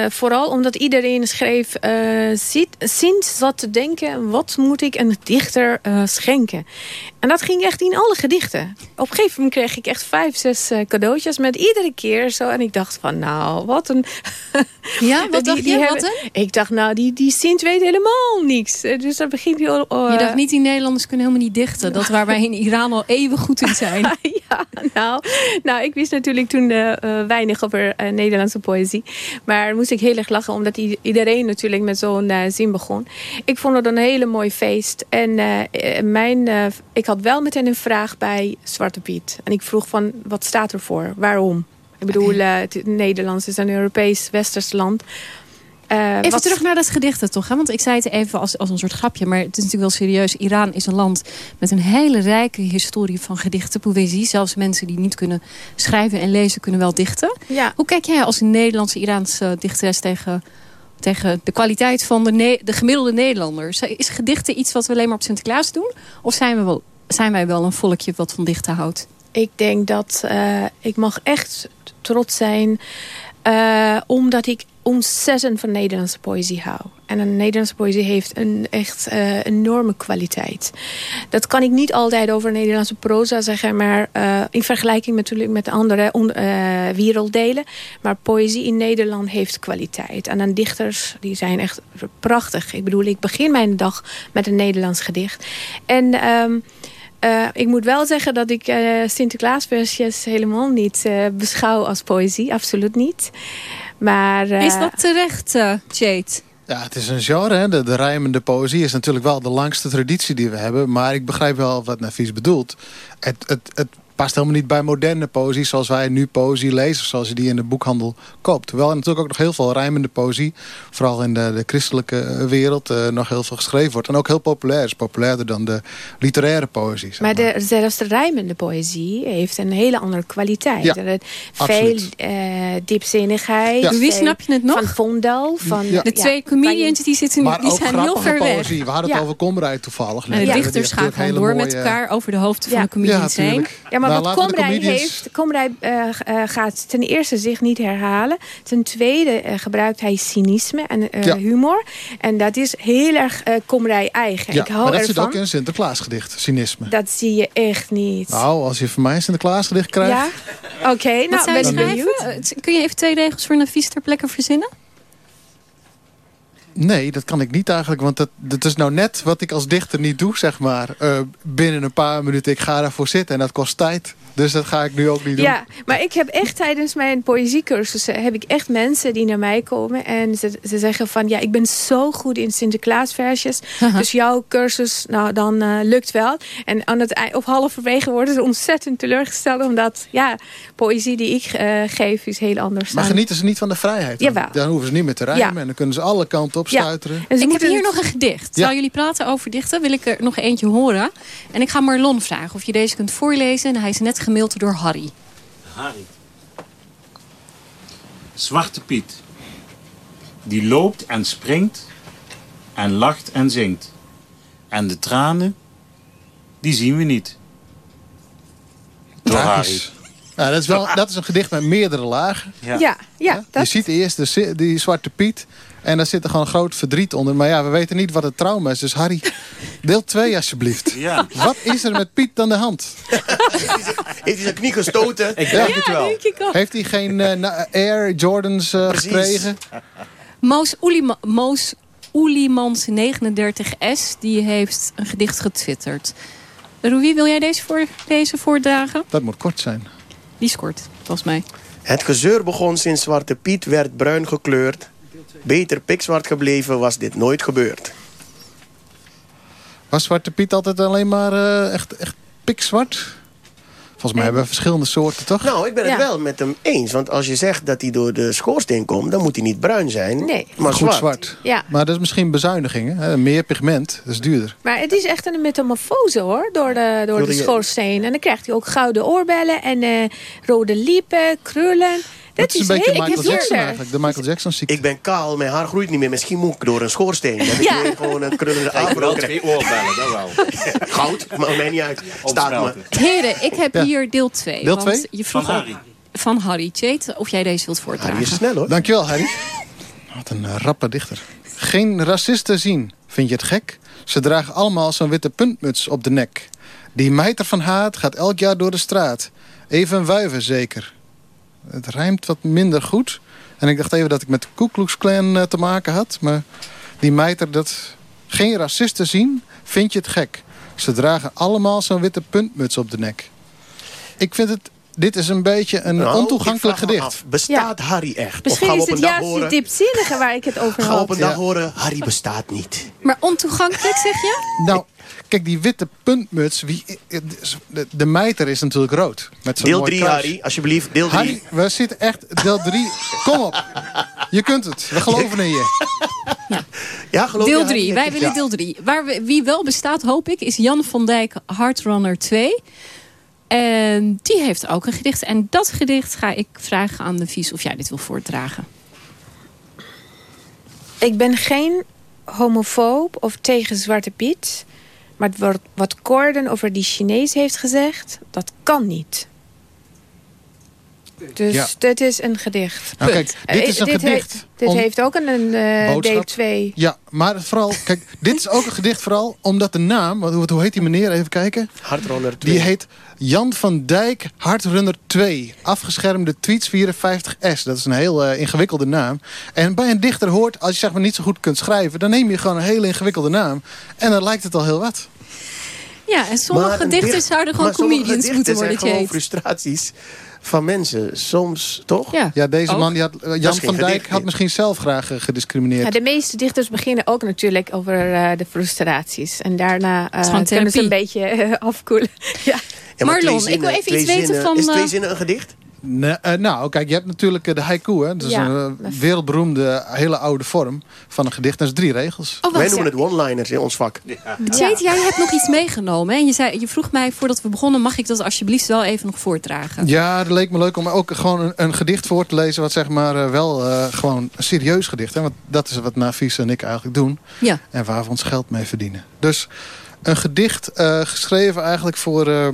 eh, vooral omdat iedereen schreef... eh zit, sinds zat te denken, wat moet ik een dichter eh, schenken? En dat ging echt in alle gedichten. Op een gegeven moment kreeg ik echt vijf, zes eh, cadeautjes... met iedere keer zo. En ik dacht van, nou, wat een... Ja, wat dacht je? Wat Ik dacht, nou, die, die Sint weet helemaal niks. Eh, Dus dat begint heel... Je dacht niet, die Nederlanders kunnen helemaal niet dichten. Dat waar wij in Iran al eeuwen goed in zijn. ja, nou, nou, ik wist natuurlijk toen eh, eh, weinig over eh, Nederlandse poëzie. Maar moest ik heel erg lachen, omdat iedereen natuurlijk met zo'n eh, zin begon. Ik vond het een hele mooi feest. En eh, eh, mijn, eh, ik had wel meteen een vraag bij Zwarte Piet. En ik vroeg van, wat staat er voor? Waarom? Ik bedoel, eh, het Nederlands is een Europees westers land. Eh, Even wat- terug naar dat gedicht toch, hè? want ik zei het even als, als een soort grapje, maar het is natuurlijk wel serieus. Iran is een land met een hele rijke historie van gedichten, poëzie. Zelfs mensen die niet kunnen schrijven en lezen kunnen wel dichten. Ja. Hoe kijk jij als een Nederlandse Iraanse dichteres tegen, tegen de kwaliteit van de, Ne- de gemiddelde Nederlander? Is gedichten iets wat we alleen maar op Sinterklaas doen? Of zijn, we wel, zijn wij wel een volkje wat van dichten houdt? Ik denk dat eh, ik mag echt trots zijn. eh, omdat ik ontzettend van Nederlandse poëzie hou. En een Nederlandse poëzie heeft een echt eh, enorme kwaliteit. Dat kan ik niet altijd over Nederlandse proza zeggen... maar eh, in vergelijking natuurlijk met andere eh, werelddelen. Maar poëzie in Nederland heeft kwaliteit. En dan dichters, die zijn echt prachtig. Ik bedoel, ik begin mijn dag met een Nederlands gedicht. En... ehm, eh, ik moet wel zeggen dat ik eh Sinterklaasversjes helemaal niet beschouw als poëzie. Absoluut niet. Maar, eh, Is dat terecht, Jade? Ja, het is een genre. Hè. De, de rijmende poëzie is natuurlijk wel de langste traditie die we hebben. Maar ik begrijp wel wat Nafis bedoelt. Het, het, het past helemaal niet bij moderne poëzie zoals wij nu poëzie lezen. Zoals je die in de boekhandel koopt. Terwijl er natuurlijk ook nog heel veel rijmende poëzie. Vooral in de, de christelijke eh, wereld eh, nog heel veel geschreven wordt. En ook heel populair is. Populairder dan de literaire poëzie. zeg Maar de, zelfs de rijmende poëzie heeft een hele andere kwaliteit. Ja, Er veel eh, diepzinnigheid. Ja. Veel snap je het nog? Van Vondel. Van, Ja. De twee comedians die, zitten, Maar die zijn heel ver weg. poëzie. We hadden het Ja. over Komrij toevallig. En de dichters gaan gewoon door met elkaar over de hoofden van de comedians Ja, heen. tuurlijk. Ja, maar Nou, wat Komrij comedians- heeft... Komrij eh, eh, gaat ten eerste zich niet herhalen. Ten tweede eh, gebruikt hij cynisme en eh, Ja. humor. En dat is heel erg eh Komrij eigen. Ja, ik hou maar dat ervan. zit ook in een Sinterklaasgedicht, cynisme. Dat zie je echt niet. Nou, als je van mij een Sinterklaasgedicht krijgt... Ja? Oké, nou ben je Kun je even twee regels voor Nafis ter plekke verzinnen? Nee, dat kan ik niet eigenlijk. Want dat, dat is nou net wat ik als dichter niet doe, zeg maar. Eh, binnen een paar minuten, ik ga daarvoor zitten. En dat kost tijd. Dus dat ga ik nu ook niet doen. Ja, maar ik heb echt tijdens mijn poëziecursussen... heb ik echt mensen die naar mij komen... en ze, ze zeggen van... ja, ik ben zo goed in Sinterklaasversjes... dus jouw cursus, nou, dan eh, lukt wel. En aan het, op halverwege worden ze ontzettend teleurgesteld... omdat, ja, poëzie die ik eh, geef is heel anders. Maar dan- genieten ze niet van de vrijheid? Dan, Jawel. dan hoeven ze niet meer te rijmen. Ja. En dan kunnen ze alle kanten op Ja. stuiteren. En ze ik heb hier het- nog een gedicht. Ja. Zou jullie praten over dichten? Wil ik er nog eentje horen. En ik ga Marlon vragen of je deze kunt voorlezen. En hij is net gemaild door Harry. Harry. Zwarte Piet. Die loopt en springt en lacht en zingt. En de tranen, die zien we niet. Door Harry. Ja, dat, is wel, dat is een gedicht met meerdere lagen. Ja. Ja, ja, Je dat, ziet eerst de, die Zwarte Piet. En daar zit er gewoon groot verdriet onder. Maar ja, we weten niet wat het trauma is. Dus Harry, deel 2 alsjeblieft. Ja. Wat is er met Piet aan de hand? Heeft hij zijn knie gestoten? Ik denk het wel. denk ik. Heeft hij geen eh, Air Jordans eh, Precies. gekregen? Moos, Oelima, Moos Oelimans 39S die heeft een gedicht getwitterd. Louis, wil jij deze voor, deze voordragen? Dat moet kort zijn. Die scoort, volgens mij. Het gezeur begon sinds Zwarte Piet werd bruin gekleurd. Beter pikzwart gebleven was dit nooit gebeurd. Was Zwarte Piet altijd alleen maar eh, echt, echt pikzwart? Volgens mij hebben we verschillende soorten, toch? Nou, ik ben het wel met hem eens. Want als je zegt dat hij door de schoorsteen komt... dan moet hij niet bruin zijn, Nee. maar Goed zwart. zwart. ja. Maar dat is misschien bezuinigingen. Hè? Meer pigment, dat is duurder. Maar het is echt een metamorfose hoor, door de, door de- schoorsteen. En dan krijgt hij ook gouden oorbellen en eh, rode lippen, krullen. Dat, Dat is een beetje Michael Jackson hier- eigenlijk. De Michael Jackson ziekte. Ik ben kaal, mijn haar groeit niet meer. Misschien moet ik door een schoorsteen. Dan heb Ja. gewoon een krullende afro. twee oorbellen, dat wel. Goud, maakt mij niet uit. Staat me. Heren, ik heb Ja. hier deel 2. Deel twee? Je Van vroeg al- Harry. Van Harry. Jade, of jij deze wilt Harry voordragen? is snel hoor. Dankjewel, Harry. Wat een eh, rappe dichter. Geen racisten zien. Vind je het gek? Ze dragen allemaal zo'n witte puntmuts op de nek. Die mijter van haat gaat elk jaar door de straat. Even een wuiven zeker. Het rijmt wat minder goed. En ik dacht even dat ik met de Ku Klux Klan eh, te maken had. Maar die mijter dat... Geen racisten zien. Vind je het gek? Ze dragen allemaal zo'n witte puntmuts op de nek. Ik vind het... Dit is een beetje een Nou, ontoegankelijk gedicht. af, bestaat Harry echt? Misschien of is we op het juist die diepzinnige waar ik het over we op een dag Ja. horen, Harry bestaat niet. Maar ontoegankelijk, zeg je? Nou, kijk, die witte puntmuts. Wie, de, de mijter is natuurlijk rood. Met Deel mooi 3, kruis. Harry. Alsjeblieft, deel 3. Harry, we zitten echt deel 3. Kom op. Je kunt het. We geloven in je. Ja, geloof je, Deel Harry? 3. Wij Ja. willen deel 3. Waar we, wie wel bestaat, hoop ik, is Jan van Dijk, Hardrunner 2. En die heeft ook een gedicht. En dat gedicht ga ik vragen aan de vies of jij dit wil voordragen. Ik ben geen homofoob of tegen Zwarte Piet. Maar wat, wat Corden over die Chinees heeft gezegd, dat kan niet. Dus Ja. dit is een gedicht. Nou, kijk, dit is een Eh, gedicht dit om- heeft ook een eh, Boodschap. deel 2. Ja, maar vooral, kijk, dit is ook een gedicht vooral omdat de naam, wat- hoe, hoe heet die meneer, even kijken. Hartrunner 2. Die heet Jan van Dijk Hartrunner 2. Afgeschermde tweets 54S. Dat is een heel eh, ingewikkelde naam. En bij een dichter hoort, als je zeg maar niet zo goed kunt schrijven... dan neem je gewoon een hele ingewikkelde naam. En dan lijkt het al heel wat. Ja, en sommige dichters dicht- zouden gewoon comedians moeten worden, zijn gewoon Jade. frustraties van mensen. Soms, toch? Ja, Ja, deze Ook. man, die had, eh, Jan van Dijk gedicht, had misschien zelf graag eh, gediscrimineerd. Ja, de meeste dichters beginnen ook natuurlijk over eh, de frustraties. En daarna eh, gewoon kunnen ze een beetje afkoelen. ja. Marlon, ik wil even iets weten van, Is twee zinnen een gedicht? Nee, eh, nou, kijk, je hebt natuurlijk eh, de haiku. Hè? Dat is Ja. een eh, wereldberoemde, hele oude vorm van een gedicht. Dat is drie regels. Oh, Wij noemen het one-liners in ons vak. Jade, jij hebt nog iets meegenomen. Hè? En je, zei, je vroeg mij voordat we begonnen, mag ik dat alsjeblieft wel even nog voordragen? Ja, het leek me leuk om ook gewoon een, een gedicht voor te lezen... wat zeg maar wel eh, gewoon een serieus gedicht is. Want dat is wat Nafis en ik eigenlijk doen. Ja. En waar we ons geld mee verdienen. Dus een gedicht eh, geschreven eigenlijk voor eh,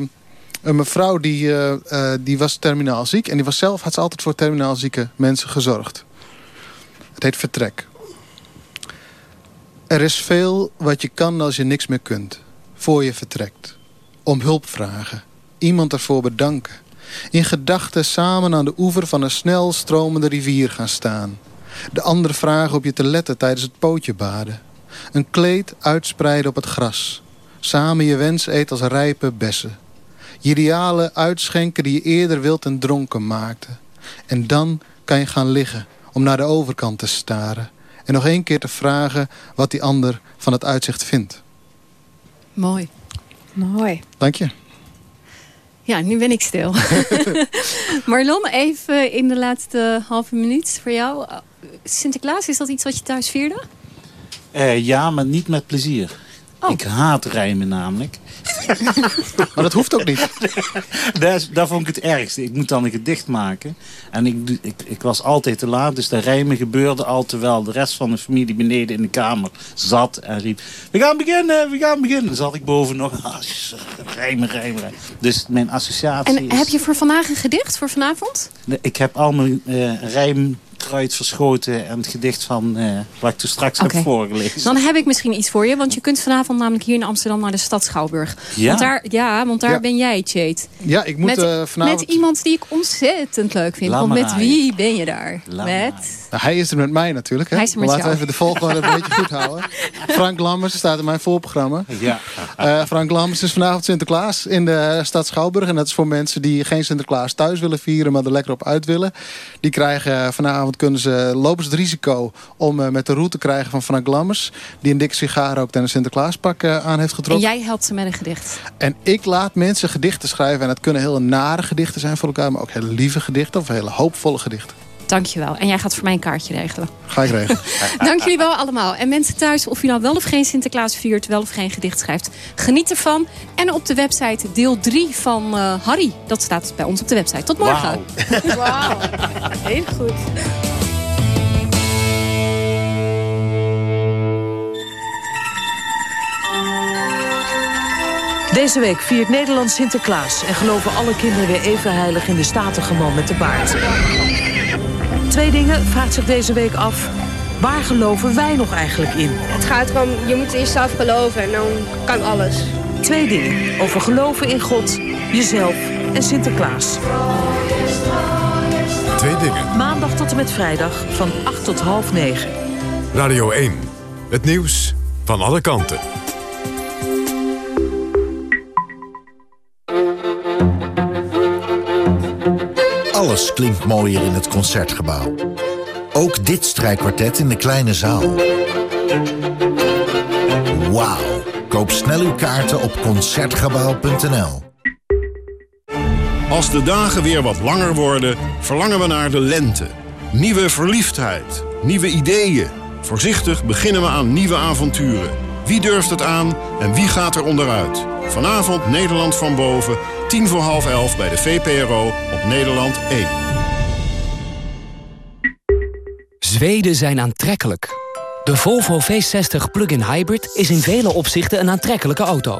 een mevrouw... Die, eh, eh, die was terminaal ziek. En die was zelf, had ze altijd voor terminaal zieke mensen gezorgd. Het heet Vertrek. Er is veel wat je kan als je niks meer kunt. Voor je vertrekt. Om hulp vragen. Iemand ervoor bedanken. In gedachten samen aan de oever van een snel stromende rivier gaan staan. De andere vragen op je te letten tijdens het pootje baden. Een kleed uitspreiden op het gras. Samen je wens eten als rijpe bessen. Je idealen uitschenken die je eerder wild en dronken maakte. En dan kan je gaan liggen om naar de overkant te staren. En nog één keer te vragen wat die ander van het uitzicht vindt. Mooi. Mooi. Dank je. Ja, nu ben ik stil. Marlon, even in de laatste halve minuut voor jou. Uh, Sinterklaas, is dat iets wat je thuis vierde? Eh, ja, maar niet met plezier. Oh. Ik haat rijmen namelijk. Maar dat hoeft ook niet. daar, daar vond ik het ergste. Ik moet dan een gedicht maken. En ik, ik, ik was altijd te laat, dus de rijmen gebeurde al... terwijl de rest van de familie beneden in de kamer zat en riep... We gaan beginnen, we gaan beginnen. Dan zat ik boven nog... Ah, rijmen, rijmen, rijmen. Dus mijn associatie En is... heb je voor vandaag een gedicht voor vanavond? Ik heb al mijn eh rijmkruid verschoten... en het gedicht van eh, wat ik toen straks heb voorgelezen. Dan heb ik misschien iets voor je. Want je kunt vanavond namelijk hier in Amsterdam naar de Stad Schouwburg. Ja? Want daar, ja, want daar Ja. ben jij, Jade. Ja, ik moet met, eh, vanavond... met iemand die ik ontzettend leuk vind. Want met wie ben je daar? Met... Nou, hij is er met mij natuurlijk. Hè? Hij is er met Laten we even de volgorde een beetje goed houden. Frank Lammers staat in mijn voorprogramma. Ja. Eh, Frank Lammers is vanavond Sinterklaas in de stad Schouwburg. En dat is voor mensen die geen Sinterklaas thuis willen vieren... maar er lekker op uit willen. Die krijgen eh, vanavond kunnen ze, lopen ze het risico... om eh, met de route te krijgen van Frank Lammers... die een dikke sigaar ook en een Sinterklaaspak aan heeft En getrokken. jij helpt ze met een gedicht. En ik laat mensen gedichten schrijven. En dat kunnen hele nare gedichten zijn voor elkaar... maar ook hele lieve gedichten of hele hoopvolle gedichten. Dankjewel. En jij gaat voor mij een kaartje regelen. Ga ik regelen. Dank jullie wel allemaal. En mensen thuis, of u nou wel of geen Sinterklaas viert... wel of geen gedicht schrijft, geniet ervan. En op de website deel 3 van eh, Harry. Dat staat bij ons op de website. Tot morgen. Wauw. Heel goed. Deze week viert Nederland Sinterklaas en geloven alle kinderen weer even heilig in de statige man met de baard. Twee dingen vraagt zich deze week af. Waar geloven wij nog eigenlijk in? Het gaat erom, je moet in jezelf geloven en dan kan alles. Twee dingen over geloven in God, jezelf en Sinterklaas. Twee dingen. Maandag tot en met vrijdag van 8 tot half 9. Radio 1. Het nieuws van alle kanten. Alles klinkt mooier in het Concertgebouw. Ook dit strijkkwartet in de kleine zaal. Wauw. Koop snel uw kaarten op Concertgebouw.nl. Als de dagen weer wat langer worden, verlangen we naar de lente. Nieuwe verliefdheid, nieuwe ideeën. Voorzichtig beginnen we aan nieuwe avonturen. Wie durft het aan en wie gaat er onderuit? Vanavond Nederland van boven, tien voor half elf bij de VPRO op Nederland 1. Zweden zijn aantrekkelijk. De Volvo V60 plug-in hybrid is in vele opzichten een aantrekkelijke auto.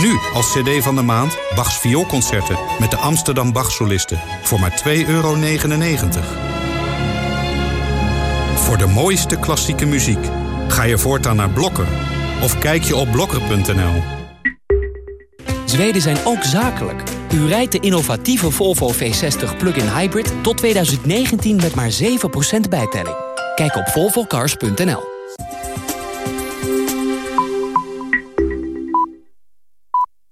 Nu als cd van de maand Bachs vioolconcerten met de Amsterdam Bachsolisten voor maar 2,99 euro. Voor de mooiste klassieke muziek ga je voortaan naar Blokker of kijk je op blokker.nl. Zweden zijn ook zakelijk. U rijdt de innovatieve Volvo V60 plug-in hybrid tot 2019 met maar 7% bijtelling. Kijk op volvocars.nl.